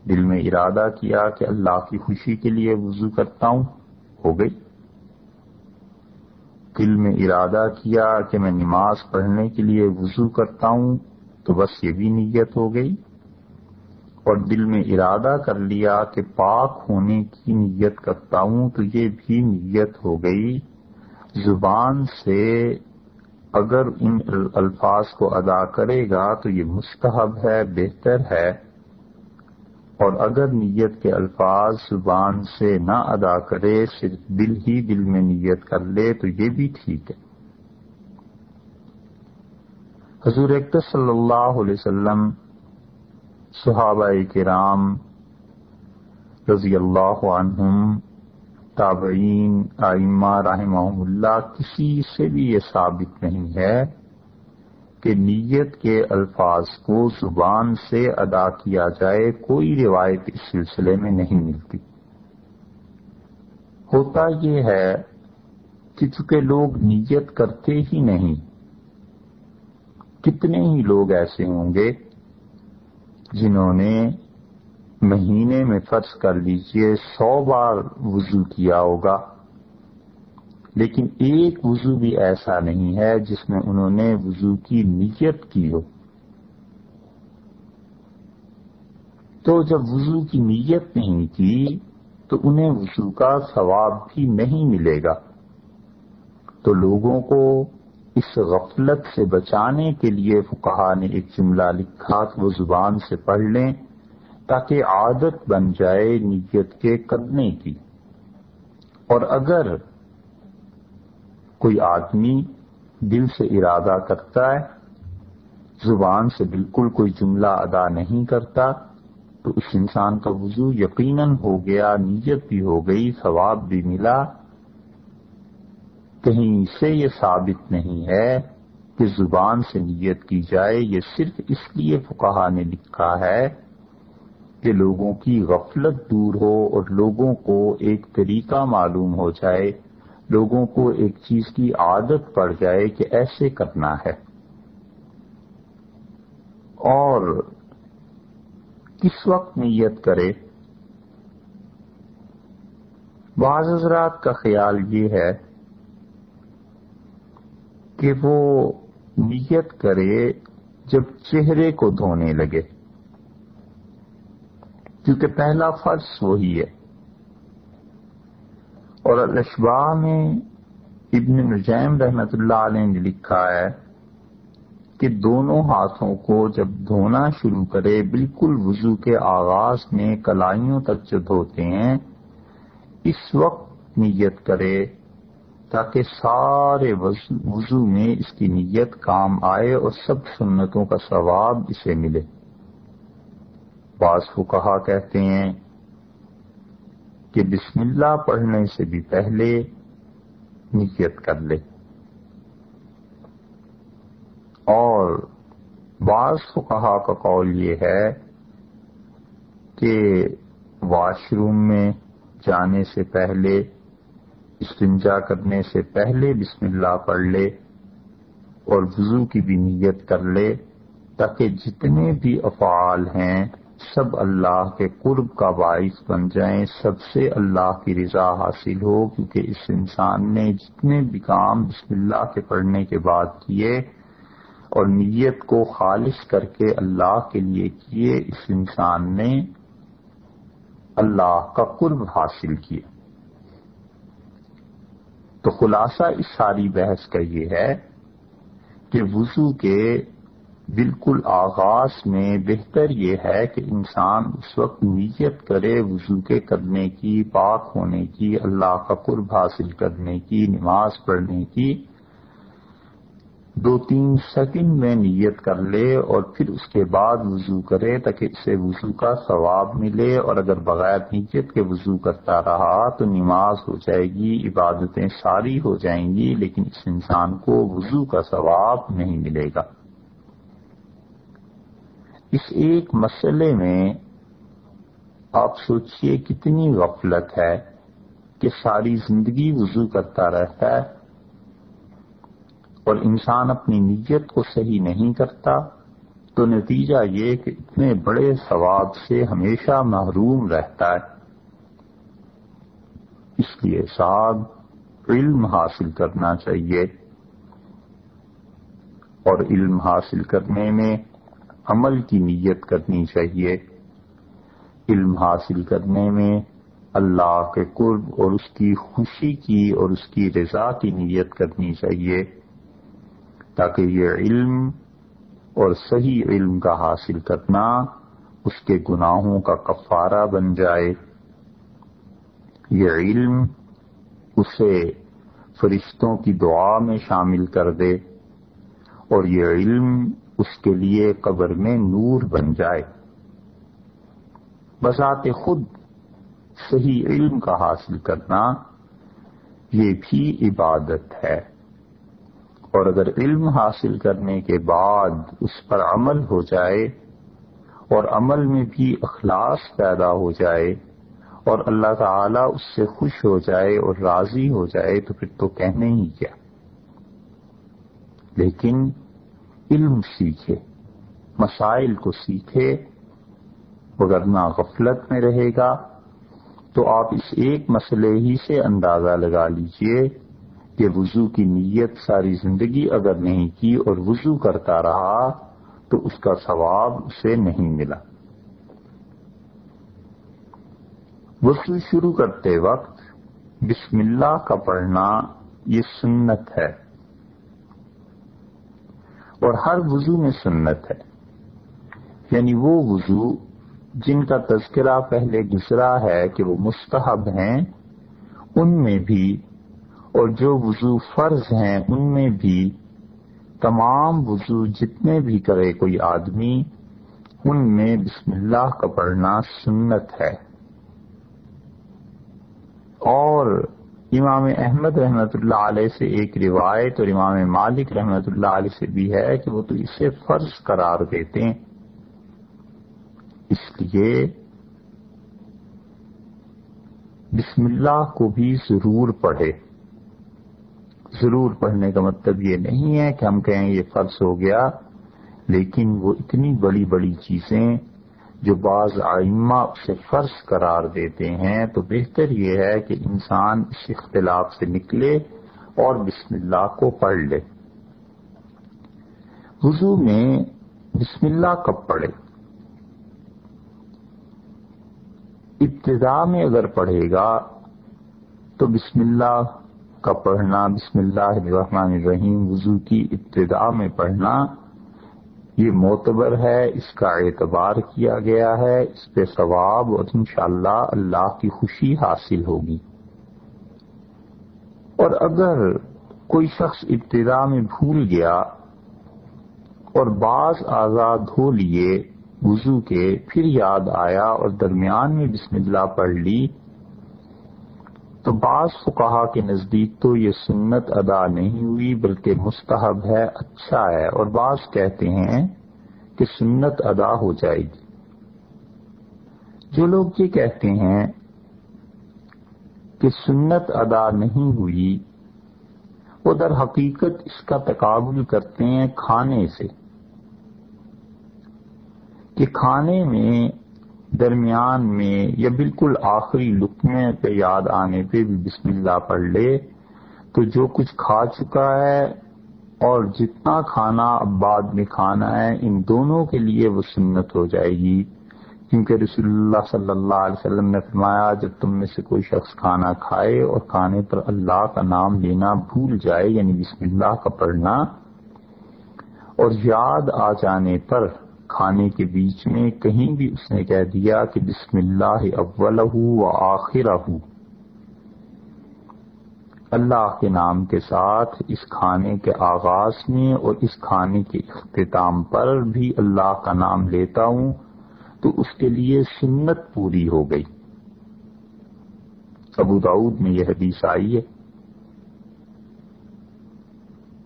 A: دل میں ارادہ کیا کہ اللہ کی خوشی کے لیے وضو کرتا ہوں، ہو گئی۔ دل میں ارادہ کیا کہ میں نماز پڑھنے کے لیے وضو کرتا ہوں، تو بس یہ بھی نیت ہو گئی۔ اور دل میں ارادہ کر لیا کہ پاک ہونے کی نیت کرتا ہوں، تو یہ بھی نیت ہو گئی۔ زبان سے اگر ان الفاظ کو ادا کرے گا تو یہ مستحب ہے، بہتر ہے۔ اور اگر نیت کے الفاظ زبان سے نہ ادا کرے، صرف دل ہی دل میں نیت کر لے تو یہ بھی ٹھیک ہے۔ حضور اکتر صلی اللہ علیہ وسلم، صحابہ کرام رضی اللہ عنہم، تابعین آئمہ رحمہ اللہ، کسی سے بھی یہ ثابت نہیں ہے کہ نیت کے الفاظ کو زبان سے ادا کیا جائے، کوئی روایت اس سلسلے میں نہیں ملتی۔ ہوتا یہ ہے کہ چونکہ لوگ نیت کرتے ہی نہیں، کتنے ہی لوگ ایسے ہوں گے جنہوں نے مہینے میں فرض کر لیجیے سو بار وضو کیا ہوگا۔ لیکن ایک وضو بھی ایسا نہیں ہے جس میں انہوں نے وضو کی نیت کی ہو۔ تو جب وضو کی نیت نہیں کی، تو انہیں وضو کا ثواب بھی نہیں ملے گا۔ تو لوگوں کو اس غفلت سے بچانے کے لیے فکہ نے ایک جملہ لکھا کہ وہ زبان سے پڑھ لیں، تاکہ عادت بن جائے نیت کے کرنے کی۔ اور اگر کوئی آدمی دل سے ارادہ کرتا ہے، زبان سے بالکل کوئی جملہ ادا نہیں کرتا، تو اس انسان کا وضو یقیناً ہو گیا، نیت بھی ہو گئی، ثواب بھی ملا۔ کہیں سے یہ ثابت نہیں ہے کہ زبان سے نیت کی جائے، یہ صرف اس لیے فکہ نے لکھا ہے کہ لوگوں کی غفلت دور ہو اور لوگوں کو ایک طریقہ معلوم ہو جائے۔ لوگوں کو ایک چیز کی عادت پڑ جائے کہ ایسے کرنا ہے۔ اور کس وقت نیت کرے؟ بعض حضرات کا خیال یہ ہے کہ وہ نیت کرے جب چہرے کو دھونے لگے۔ کیونکہ پہلا فرض وہی ہے۔ اور الشباہ میں ابن نجیم رحمت اللہ علیہ نے لکھا ہے کہ دونوں ہاتھوں کو جب دھونا شروع کرے، بالکل وضو کے آغاز میں کلائیوں تک جو دھوتے ہیں، اس وقت نیت کرے تاکہ سارے وضو میں اس کی نیت کام آئے اور سب سنتوں کا ثواب اسے ملے۔ بعض کو کہا کہتے ہیں کہ بسم اللہ پڑھنے سے بھی پہلے نیت کر لے۔ اور بعض فقہا کا قول یہ ہے کہ واش روم میں جانے سے پہلے، استنجا کرنے سے پہلے بسم اللہ پڑھ لے اور وضو کی بھی نیت کر لے تاکہ جتنے بھی افعال ہیں سب اللہ کے قرب کا باعث بن جائیں، سب سے اللہ کی رضا حاصل ہو، کیونکہ اس انسان نے جتنے بھی کام بسم اللہ کے پڑھنے کے بعد کیے اور نیت کو خالص کر کے اللہ کے لیے کیے، اس انسان نے اللہ کا قرب حاصل کیا۔ تو خلاصہ اس ساری بحث کا یہ ہے کہ وضو کے بالکل آغاز میں بہتر یہ ہے کہ انسان اس وقت نیت کرے وضو کے کرنے کی، پاک ہونے کی، اللہ کا قرب حاصل کرنے کی، نماز پڑھنے کی۔ دو تین سیکنڈ میں نیت کر لے اور پھر اس کے بعد وضو کرے تاکہ اسے وضو کا ثواب ملے۔ اور اگر بغیر نیت کے وضو کرتا رہا تو نماز ہو جائے گی، عبادتیں ساری ہو جائیں گی، لیکن اس انسان کو وضو کا ثواب نہیں ملے گا۔ اس ایک مسئلے میں آپ سوچئے کتنی غفلت ہے کہ ساری زندگی وضو کرتا رہتا ہے اور انسان اپنی نیت کو صحیح نہیں کرتا تو نتیجہ یہ کہ اتنے بڑے ثواب سے ہمیشہ محروم رہتا ہے۔ اس لیے صاحب علم حاصل کرنا چاہیے اور علم حاصل کرنے میں عمل کی نیت کرنی چاہیے، علم حاصل کرنے میں اللہ کے قرب اور اس کی خوشی کی اور اس کی رضا کی نیت کرنی چاہیے تاکہ یہ علم اور صحیح علم کا حاصل کرنا اس کے گناہوں کا کفارہ بن جائے۔ یہ علم اسے فرشتوں کی دعا میں شامل کر دے اور یہ علم اس کے لیے قبر میں نور بن جائے۔ بذات خود صحیح علم کا حاصل کرنا یہ بھی عبادت ہے۔ اور اگر علم حاصل کرنے کے بعد اس پر عمل ہو جائے اور عمل میں بھی اخلاص پیدا ہو جائے اور اللہ تعالی اس سے خوش ہو جائے اور راضی ہو جائے تو پھر تو کہنے ہی کیا۔ لیکن علم سیکھے، مسائل کو سیکھے وغیرہ غفلت میں رہے گا۔ تو آپ اس ایک مسئلے ہی سے اندازہ لگا لیجیے کہ وضو کی نیت ساری زندگی اگر نہیں کی اور وضو کرتا رہا تو اس کا ثواب اسے نہیں ملا۔ وضو شروع کرتے وقت بسم اللہ کا پڑھنا یہ سنت ہے۔ اور ہر وضو میں سنت ہے۔ یعنی وہ وضو جن کا تذکرہ پہلے گزرا ہے کہ وہ مستحب ہیں، ان میں بھی، اور جو وضو فرض ہیں، ان میں بھی۔ تمام وضو جتنے بھی کرے کوئی آدمی، ان میں بسم اللہ کا پڑھنا سنت ہے۔ اور امام احمد رحمت اللہ علیہ سے ایک روایت اور امام مالک رحمت اللہ علیہ سے بھی ہے کہ وہ تو اسے فرض قرار دیتے ہیں۔ اس لیے بسم اللہ کو بھی ضرور پڑھے۔ ضرور پڑھنے کا مطلب یہ نہیں ہے کہ ہم کہیں یہ فرض ہو گیا، لیکن وہ اتنی بڑی بڑی چیزیں جو بعض آئمہ اسے فرض قرار دیتے ہیں، تو بہتر یہ ہے کہ انسان اس اختلاف سے نکلے اور بسم اللہ کو پڑھ لے۔ وضو میں بسم اللہ کب پڑھے؟ ابتدا میں اگر پڑھے گا تو بسم اللہ کا پڑھنا، بسم اللہ الرحمن الرحیم، وضو کی ابتدا میں پڑھنا یہ معتبر ہے، اس کا اعتبار کیا گیا ہے، اس پہ ثواب اور انشاءاللہ اللہ کی خوشی حاصل ہوگی۔ اور اگر کوئی شخص ابتدا میں بھول گیا اور بعض آزاد ہو لیے وضو کے، پھر یاد آیا اور درمیان میں بسم اللہ پڑھ لی تو بعض فقہا کے نزدیک تو یہ سنت ادا نہیں ہوئی، بلکہ مستحب ہے اچھا ہے۔ اور بعض کہتے ہیں کہ سنت ادا ہو جائے گی۔ جو لوگ یہ کہتے ہیں کہ سنت ادا نہیں ہوئی، وہ در حقیقت اس کا تقابل کرتے ہیں کھانے سے۔ کہ کھانے میں درمیان میں یا بالکل آخری لکمے پہ یاد آنے پہ بھی بسم اللہ پڑھ لے، تو جو کچھ کھا چکا ہے اور جتنا کھانا اب بعد میں کھانا ہے، ان دونوں کے لیے وہ سنت ہو جائے گی۔ کیونکہ رسول اللہ صلی اللہ علیہ وسلم نے فرمایا، جب تم میں سے کوئی شخص کھانا کھائے اور کھانے پر اللہ کا نام لینا بھول جائے یعنی بسم اللہ کا پڑھنا، اور یاد آ جانے پر کھانے کے بیچ میں کہیں بھی اس نے کہہ دیا کہ بسم اللہ اول و آخر اللہ کے نام کے ساتھ اس کھانے کے آغاز میں اور اس کھانے کے اختتام پر بھی اللہ کا نام لیتا ہوں، تو اس کے لیے سنت پوری ہو گئی۔ ابو داود میں یہ حدیث آئی ہے۔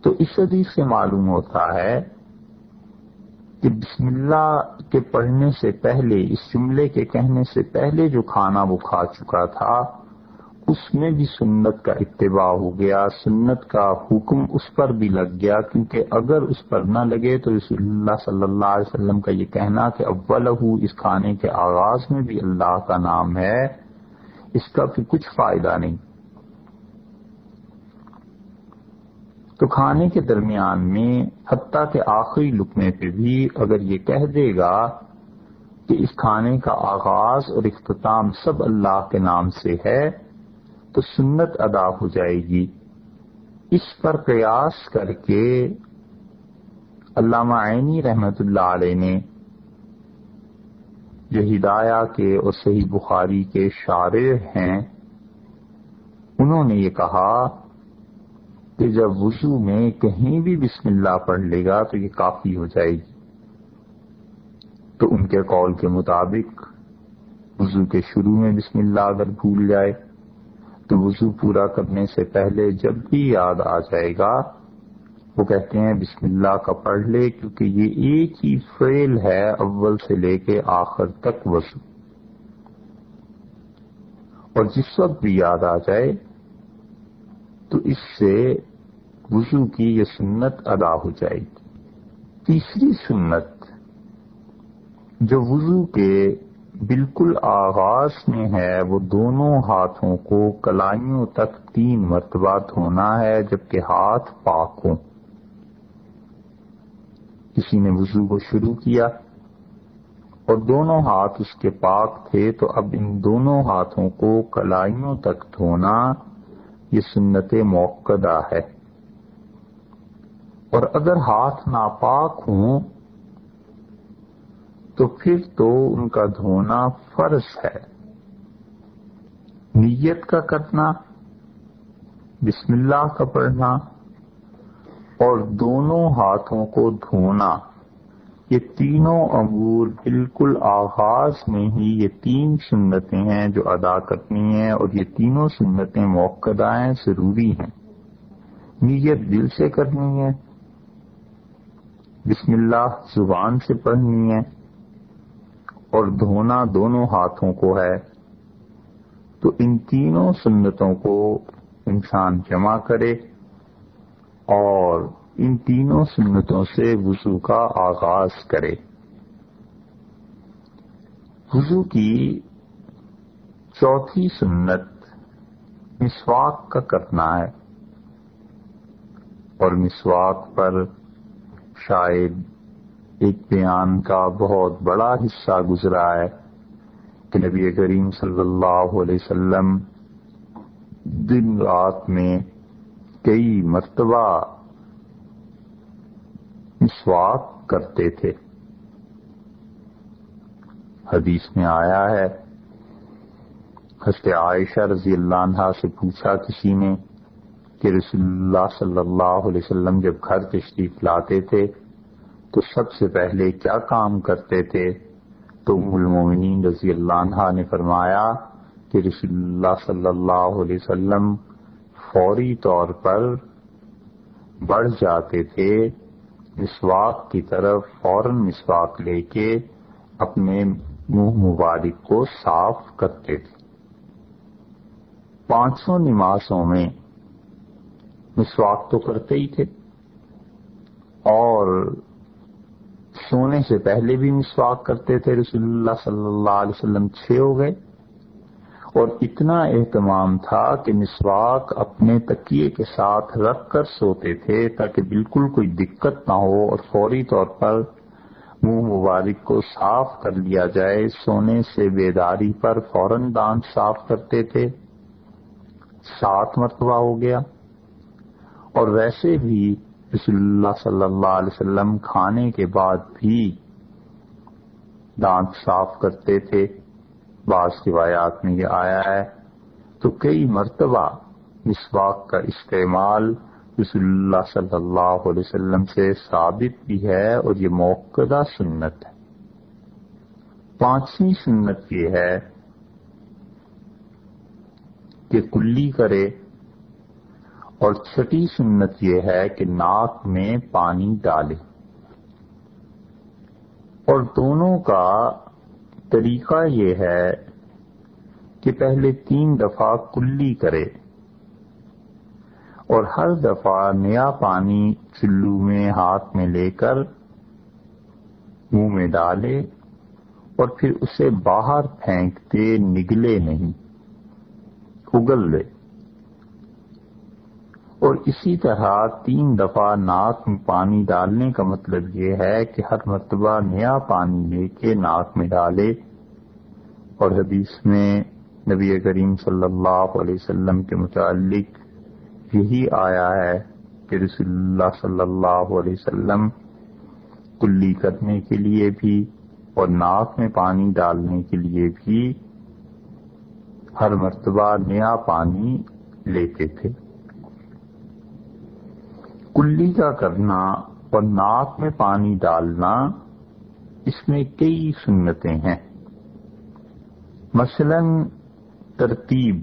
A: تو اس حدیث سے معلوم ہوتا ہے کہ بسم اللہ کے پڑھنے سے پہلے، اس جملے کے کہنے سے پہلے جو کھانا وہ کھا چکا تھا، اس میں بھی سنت کا اتباع ہو گیا، سنت کا حکم اس پر بھی لگ گیا، کیونکہ اگر اس پر نہ لگے تو رسول اللہ صلی اللہ علیہ وسلم کا یہ کہنا کہ اول اس کھانے کے آغاز میں بھی اللہ کا نام ہے، اس کا پھر کچھ فائدہ نہیں۔ تو کھانے کے درمیان میں حتیٰ کے آخری لکمے پہ بھی اگر یہ کہہ دے گا کہ اس کھانے کا آغاز اور اختتام سب اللہ کے نام سے ہے، تو سنت ادا ہو جائے گی۔ اس پر قیاس کر کے علامہ عینی رحمت اللہ علیہ نے جو ہدایہ کے اور صحیح بخاری کے شارع ہیں، انہوں نے یہ کہا کہ جب وضو میں کہیں بھی بسم اللہ پڑھ لے گا تو یہ کافی ہو جائے گی۔ تو ان کے قول کے مطابق وضو کے شروع میں بسم اللہ اگر بھول جائے تو وضو پورا کرنے سے پہلے جب بھی یاد آ جائے گا، وہ کہتے ہیں بسم اللہ کا پڑھ لے کیونکہ یہ ایک ہی فیل ہے اول سے لے کے آخر تک وضو۔ اور جس وقت بھی یاد آ جائے تو اس سے وضو کی یہ سنت ادا ہو جائے گی۔ تیسری سنت جو وضو کے بالکل آغاز میں ہے، وہ دونوں ہاتھوں کو کلائیوں تک تین مرتبہ دھونا ہے، جبکہ ہاتھ پاک ہوں۔ کسی نے وضو کو شروع کیا اور دونوں ہاتھ اس کے پاک تھے، تو اب ان دونوں ہاتھوں کو کلائیوں تک دھونا یہ سنت موقع ہے۔ اور اگر ہاتھ ناپاک ہوں تو پھر تو ان کا دھونا فرض ہے۔ نیت کا کرنا، بسم اللہ کا پڑھنا اور دونوں ہاتھوں کو دھونا، یہ تینوں امور بالکل آغاز میں ہی یہ تین سنتیں ہیں جو ادا کرنی ہیں اور یہ تینوں سنتیں موقع ہیں ضروری ہیں۔ نیت دل سے کرنی ہے۔ بسم اللہ زبان سے پڑھنی ہے اور دھونا دونوں ہاتھوں کو ہے، تو ان تینوں سنتوں کو انسان جمع کرے اور ان تینوں سنتوں سے وضو کا آغاز کرے۔ وضو کی چوتھی سنت مسواک کا کرنا ہے اور مسواک پر شاید ایک بیان کا بہت بڑا حصہ گزرا ہے کہ نبی کریم صلی اللہ علیہ وسلم دن رات میں کئی مرتبہ مسواک کرتے تھے۔ حدیث میں آیا ہے، حضرت عائشہ رضی اللہ عنہ سے پوچھا کسی نے کہ رسول اللہ صلی اللہ علیہ وسلم جب گھر تشریف لاتے تھے تو سب سے پہلے کیا کام کرتے تھے؟ تو ام المومنین رضی اللہ عنہ نے فرمایا کہ رسول اللہ صلی اللہ علیہ وسلم فوری طور پر بڑھ جاتے تھے، مسواک کی طرف فوراً مسواک لے کے اپنے منہ مبارک کو صاف کرتے تھے۔ پانچ سو نمازوں میں مسواک تو کرتے ہی تھے۔ اور سونے سے پہلے بھی مسواک کرتے تھے۔ رسول اللہ صلی اللہ علیہ وسلم چھ ہو گئے۔ اور اتنا اہتمام تھا کہ مسواک اپنے تکیے کے ساتھ رکھ کر سوتے تھے تاکہ بالکل کوئی دقت نہ ہو اور فوری طور پر منہ مبارک کو صاف کر لیا جائے۔ سونے سے بیداری پر فوراً دانت صاف کرتے تھے۔ سات مرتبہ ہو گیا۔ اور ویسے بھی رسول اللہ صلی اللہ علیہ وسلم کھانے کے بعد بھی دانت صاف کرتے تھے۔ بعض روایات میں یہ آیا ہے۔ تو کئی مرتبہ مسواک کا استعمال رسول اللہ صلی اللہ علیہ وسلم سے ثابت بھی ہے اور یہ موقع سنت ہے۔ پانچویں سنت یہ ہے کہ کلی کرے اور چھٹی سنت یہ ہے کہ ناک میں پانی ڈالے۔ اور دونوں کا طریقہ یہ ہے کہ پہلے تین دفعہ کلی کرے اور ہر دفعہ نیا پانی چلو میں ہاتھ میں لے کر منہ میں ڈالے اور پھر اسے باہر پھینکتے نگلے نہیں، اگل دے اور اسی طرح تین دفعہ ناک میں پانی ڈالنے کا مطلب یہ ہے کہ ہر مرتبہ نیا پانی لے کے ناک میں ڈالے۔ اور حدیث میں نبی کریم صلی اللہ علیہ وسلم کے متعلق یہی آیا ہے کہ رسول اللہ صلی اللہ علیہ وسلم کلی کرنے کے لیے بھی اور ناک میں پانی ڈالنے کے لیے بھی ہر مرتبہ نیا پانی لیتے تھے۔ کلی کا کرنا اور ناک میں پانی ڈالنا، اس میں کئی سنتیں ہیں۔ مثلا ترتیب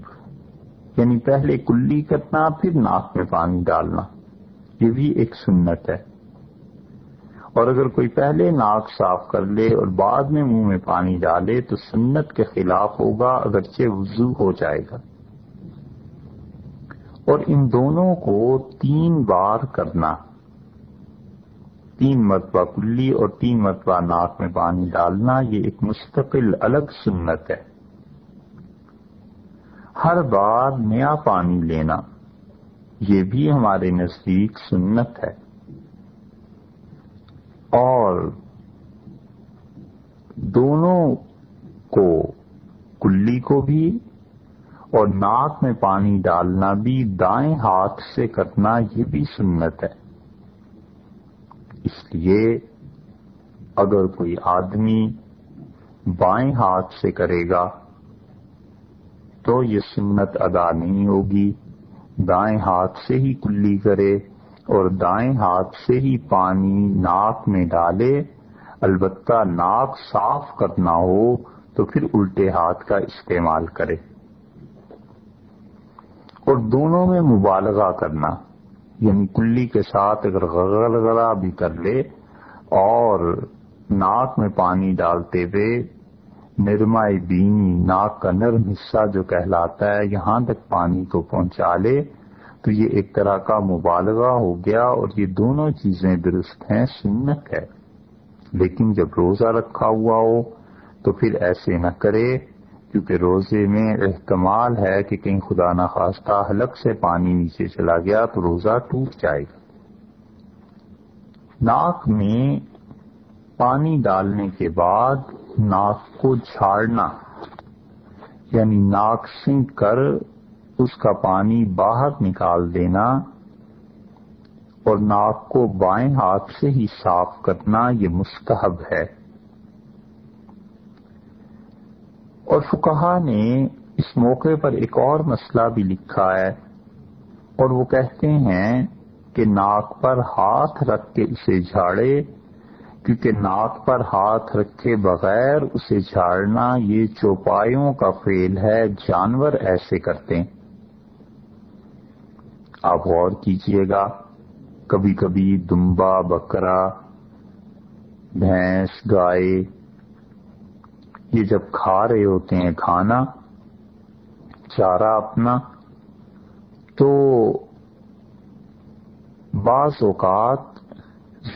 A: یعنی پہلے کلی کرنا، پھر ناک میں پانی ڈالنا، یہ بھی ایک سنت ہے۔ اور اگر کوئی پہلے ناک صاف کر لے اور بعد میں منہ میں پانی ڈالے، تو سنت کے خلاف ہوگا، اگرچہ وضو ہو جائے گا۔ اور ان دونوں کو تین بار کرنا۔ تین مرتبہ کلی اور تین مرتبہ ناک میں پانی ڈالنا، یہ ایک مستقل الگ سنت ہے۔ ہر بار نیا پانی لینا، یہ بھی ہمارے نزدیک سنت ہے۔ اور دونوں کو، کلی کو بھی اور ناک میں پانی ڈالنا بھی دائیں ہاتھ سے کرنا یہ بھی سنت ہے۔ اس لیے اگر کوئی آدمی بائیں ہاتھ سے کرے گا تو یہ سنت ادا نہیں ہوگی۔ دائیں ہاتھ سے ہی کلی کرے اور دائیں ہاتھ سے ہی پانی ناک میں ڈالے۔ البتہ ناک صاف کرنا ہو تو پھر الٹے ہاتھ کا استعمال کرے۔ اور دونوں میں مبالغہ کرنا یعنی کلی کے ساتھ اگر غلغلہ بھی کر لے اور ناک میں پانی ڈالتے ہوئے نرمائی بینی، ناک کا نرم حصہ جو کہلاتا ہے، یہاں تک پانی کو پہنچا لے، تو یہ ایک طرح کا مبالغہ ہو گیا اور یہ دونوں چیزیں درست ہیں، سنت ہے۔ لیکن جب روزہ رکھا ہوا ہو تو پھر ایسے نہ کرے۔ کیونکہ روزے میں احتمال ہے کہ کہیں خدا نخواستہ حلق سے پانی نیچے چلا گیا تو روزہ ٹوٹ جائے گا۔ ناک میں پانی ڈالنے کے بعد ناک کو جھاڑنا یعنی ناک سنک کر اس کا پانی باہر نکال دینا اور ناک کو بائیں ہاتھ سے ہی صاف کرنا یہ مستحب ہے۔ اور فکہ نے اس موقع پر ایک اور مسئلہ بھی لکھا ہے اور وہ کہتے ہیں کہ ناک پر ہاتھ رکھ کے اسے جھاڑے، کیونکہ ناک پر ہاتھ رکھے بغیر اسے جھاڑنا یہ چوپایوں کا فیل ہے، جانور ایسے کرتے ہیں۔ آپ غور کیجیے گا، کبھی کبھی دمبا، بکرا، بھینس، گائے یہ جب کھا رہے ہوتے ہیں کھانا، چارہ اپنا، تو بعض اوقات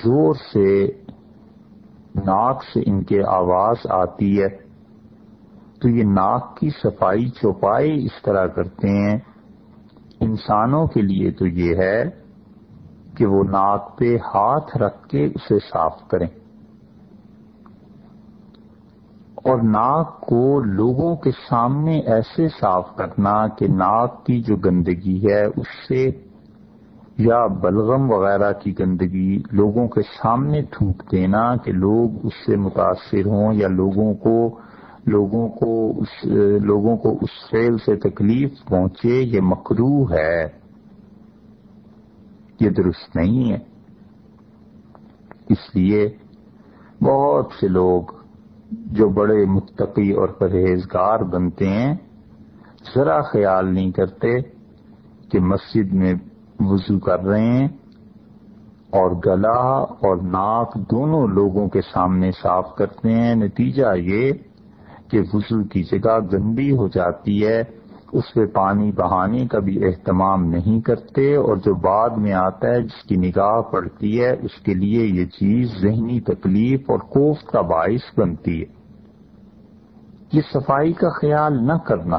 A: زور سے ناک سے ان کے آواز آتی ہے۔ تو یہ ناک کی صفائی چوپائی اس طرح کرتے ہیں۔ انسانوں کے لیے تو یہ ہے کہ وہ ناک پہ ہاتھ رکھ کے اسے صاف کریں۔ اور ناک کو لوگوں کے سامنے ایسے صاف کرنا کہ ناک کی جو گندگی ہے، اس سے یا بلغم وغیرہ کی گندگی لوگوں کے سامنے تھوک دینا کہ لوگ اس سے متاثر ہوں یا لوگوں کو لوگوں کو اس، لوگوں کو اس فیل سے تکلیف پہنچے، یہ مکرو ہے۔ یہ درست نہیں ہے۔ اس لیے بہت سے لوگ جو بڑے متقی اور پرہیزگار بنتے ہیں، ذرا خیال نہیں کرتے کہ مسجد میں وضو کر رہے ہیں اور گلا اور ناک دونوں لوگوں کے سامنے صاف کرتے ہیں۔ نتیجہ یہ کہ وضو کی جگہ گندی ہو جاتی ہے۔ اس پہ پانی بہانے کا بھی اہتمام نہیں کرتے اور جو بعد میں آتا ہے، جس کی نگاہ پڑتی ہے، اس کے لیے یہ چیز ذہنی تکلیف اور کوفت کا باعث بنتی ہے۔ یہ صفائی کا خیال نہ کرنا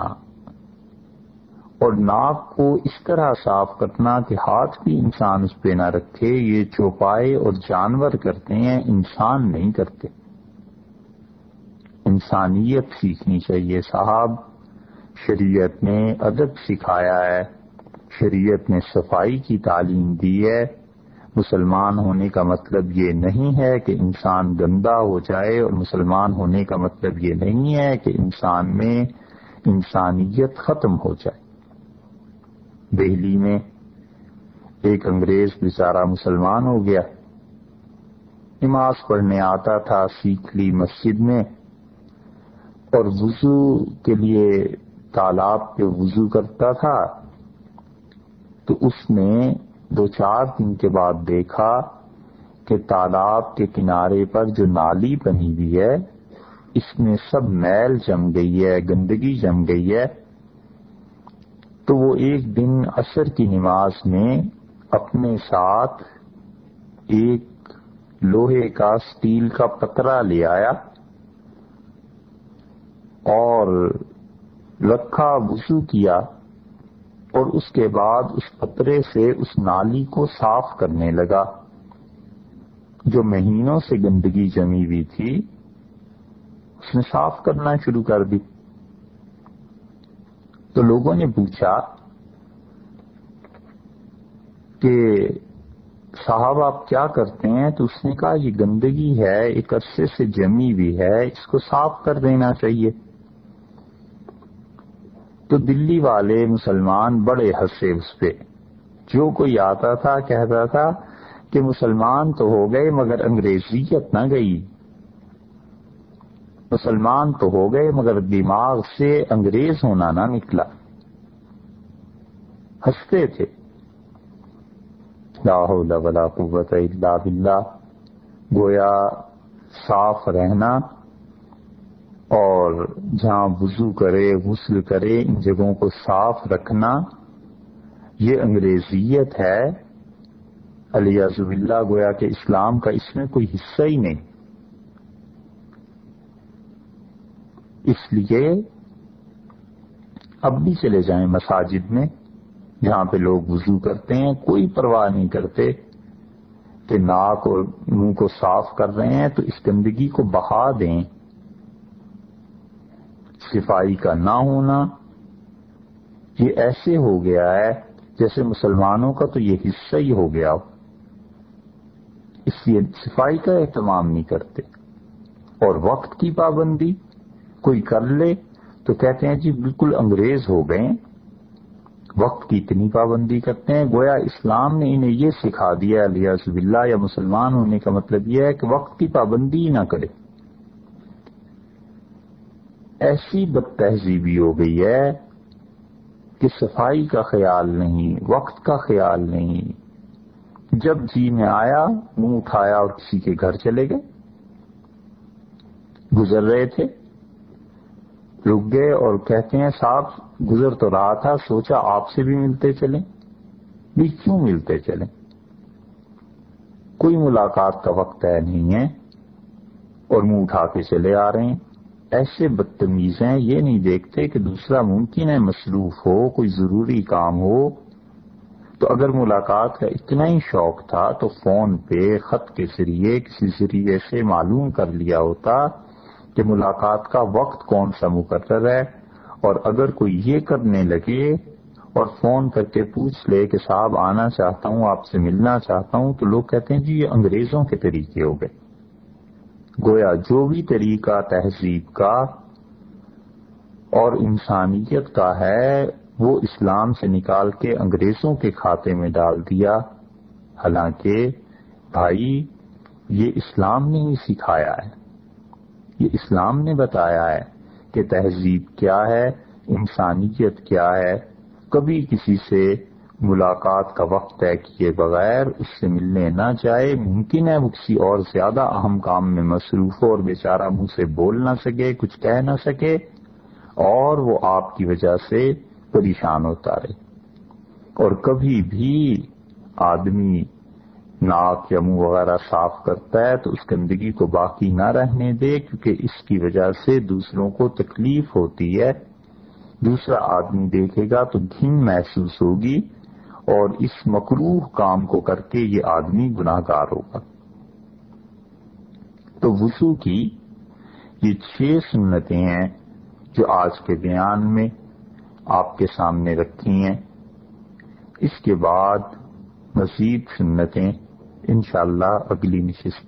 A: اور ناک کو اس طرح صاف کرنا کہ ہاتھ بھی انسان اس پہ نہ رکھے، یہ چوپائے اور جانور کرتے ہیں، انسان نہیں کرتے۔ انسانیت سیکھنی چاہیے صاحب۔ شریعت نے ادب سکھایا ہے، شریعت نے صفائی کی تعلیم دی ہے۔ مسلمان ہونے کا مطلب یہ نہیں ہے کہ انسان گندا ہو جائے، اور مسلمان ہونے کا مطلب یہ نہیں ہے کہ انسان میں انسانیت ختم ہو جائے۔ دہلی میں ایک انگریز بیچارہ مسلمان ہو گیا۔ نماز پڑھنے آتا تھا، سیکھ لی مسجد میں، اور وضو کے لیے تالاب پہ وضو کرتا تھا تو اس نے دو چار دن کے بعد دیکھا کہ تالاب کے کنارے پر جو نالی بنی ہوئی ہے، اس میں سب میل جم گئی ہے، گندگی جم گئی ہے۔ تو وہ ایک دن عصر کی نماز میں اپنے ساتھ ایک لوہے کا سٹیل کا پترا لے آیا اور رکھا، وضو کیا اور اس کے بعد اس پترے سے اس نالی کو صاف کرنے لگا۔ جو مہینوں سے گندگی جمی ہوئی تھی، اس نے صاف کرنا شروع کر دی۔ تو لوگوں نے پوچھا کہ صاحب، آپ کیا کرتے ہیں؟ تو اس نے کہا، یہ گندگی ہے، ایک عرصے سے جمی ہوئی ہے، اس کو صاف کر دینا چاہیے۔ تو دلی والے مسلمان بڑے ہنسے اس پہ۔ جو کوئی آتا تھا، کہتا تھا کہ مسلمان تو ہو گئے مگر انگریزیت نہ گئی۔ مسلمان تو ہو گئے مگر دماغ سے انگریز ہونا نہ نکلا۔ ہنستے تھے۔ لا حول ولا قوت الا باللہ۔ گویا صاف رہنا۔ اور جہاں وضو کرے، غسل کرے، ان جگہوں کو صاف رکھنا، یہ انگریزیت ہے۔ علی اللہ گویا کہ اسلام کا اس میں کوئی حصہ ہی نہیں۔ اس لیے اب بھی چلے جائیں مساجد میں، جہاں پہ لوگ وضو کرتے ہیں، کوئی پرواہ نہیں کرتے کہ ناک اور منہ کو صاف کر رہے ہیں تو اس گندگی کو بہا دیں۔ صفائی کا نہ ہونا، یہ ایسے ہو گیا ہے جیسے مسلمانوں کا تو یہ حصہ ہی ہو گیا اس لیے صفائی کا اہتمام نہیں کرتے۔ اور وقت کی پابندی، کوئی کر لے تو کہتے ہیں جی بالکل انگریز ہو گئے۔ وقت کی اتنی پابندی کرتے ہیں۔ گویا اسلام نے انہیں یہ سکھا دیا علیہ اللہ یا مسلمان ہونے کا مطلب یہ ہے کہ وقت کی پابندی نہ کرے۔ ایسی بد تہذیبی ہو گئی ہے کہ صفائی کا خیال نہیں، وقت کا خیال نہیں۔ جب جی میں آیا، منہ اٹھایا اور کسی کے گھر چلے گئے۔ گزر رہے تھے۔ رک گئے اور کہتے ہیں، صاحب، گزر تو رہا تھا، سوچا آپ سے بھی ملتے چلیں۔ بھی کیوں ملتے چلیں؟ کوئی ملاقات کا وقت ہے نہیں ہے۔ اور منہ اٹھا کے چلے آ رہے ہیں۔ ایسے بدتمیز ہیں یہ نہیں دیکھتے کہ دوسرا ممکن ہے مصروف ہو، کوئی ضروری کام ہو۔ تو اگر ملاقات کا اتنا ہی شوق تھا تو فون پہ، خط کے ذریعے، کسی ذریعے سے معلوم کر لیا ہوتا کہ ملاقات کا وقت کون سا مقرر ہے۔ اور اگر کوئی یہ کرنے لگے اور فون کر کے پوچھ لے کہ صاحب، آنا چاہتا ہوں، آپ سے ملنا چاہتا ہوں، تو لوگ کہتے ہیں جی یہ انگریزوں کے طریقے ہو گئے۔ گویا جو بھی طریقہ تہذیب کا اور انسانیت کا ہے، وہ اسلام سے نکال کے انگریزوں کے کھاتے میں ڈال دیا۔ حالانکہ بھائی، یہ اسلام نے ہی سکھایا ہے۔ یہ اسلام نے بتایا ہے کہ تہذیب کیا ہے، انسانیت کیا ہے۔ کبھی کسی سے ملاقات کا وقت طے کیے بغیر اس سے ملنے نہ جائے، ممکن ہے وہ کسی اور زیادہ اہم کام میں مصروف ہو اور بیچارہ منہ سے بول نہ سکے، کچھ کہہ نہ سکے، اور وہ آپ کی وجہ سے پریشان ہوتا رہے۔ اور کبھی بھی آدمی ناک یا منہ وغیرہ صاف کرتا ہے تو اس گندگی کو باقی نہ رہنے دے، کیونکہ اس کی وجہ سے دوسروں کو تکلیف ہوتی ہے۔ دوسرا آدمی دیکھے گا تو گھن محسوس ہوگی اور اس مقروح کام کو کر کے یہ آدمی گناہ گار ہوگا۔ تو وضو کی یہ چھ سنتیں ہیں جو آج کے بیان میں آپ کے سامنے رکھی ہیں۔ اس کے بعد مزید سنتیں انشاءاللہ اگلی نشست۔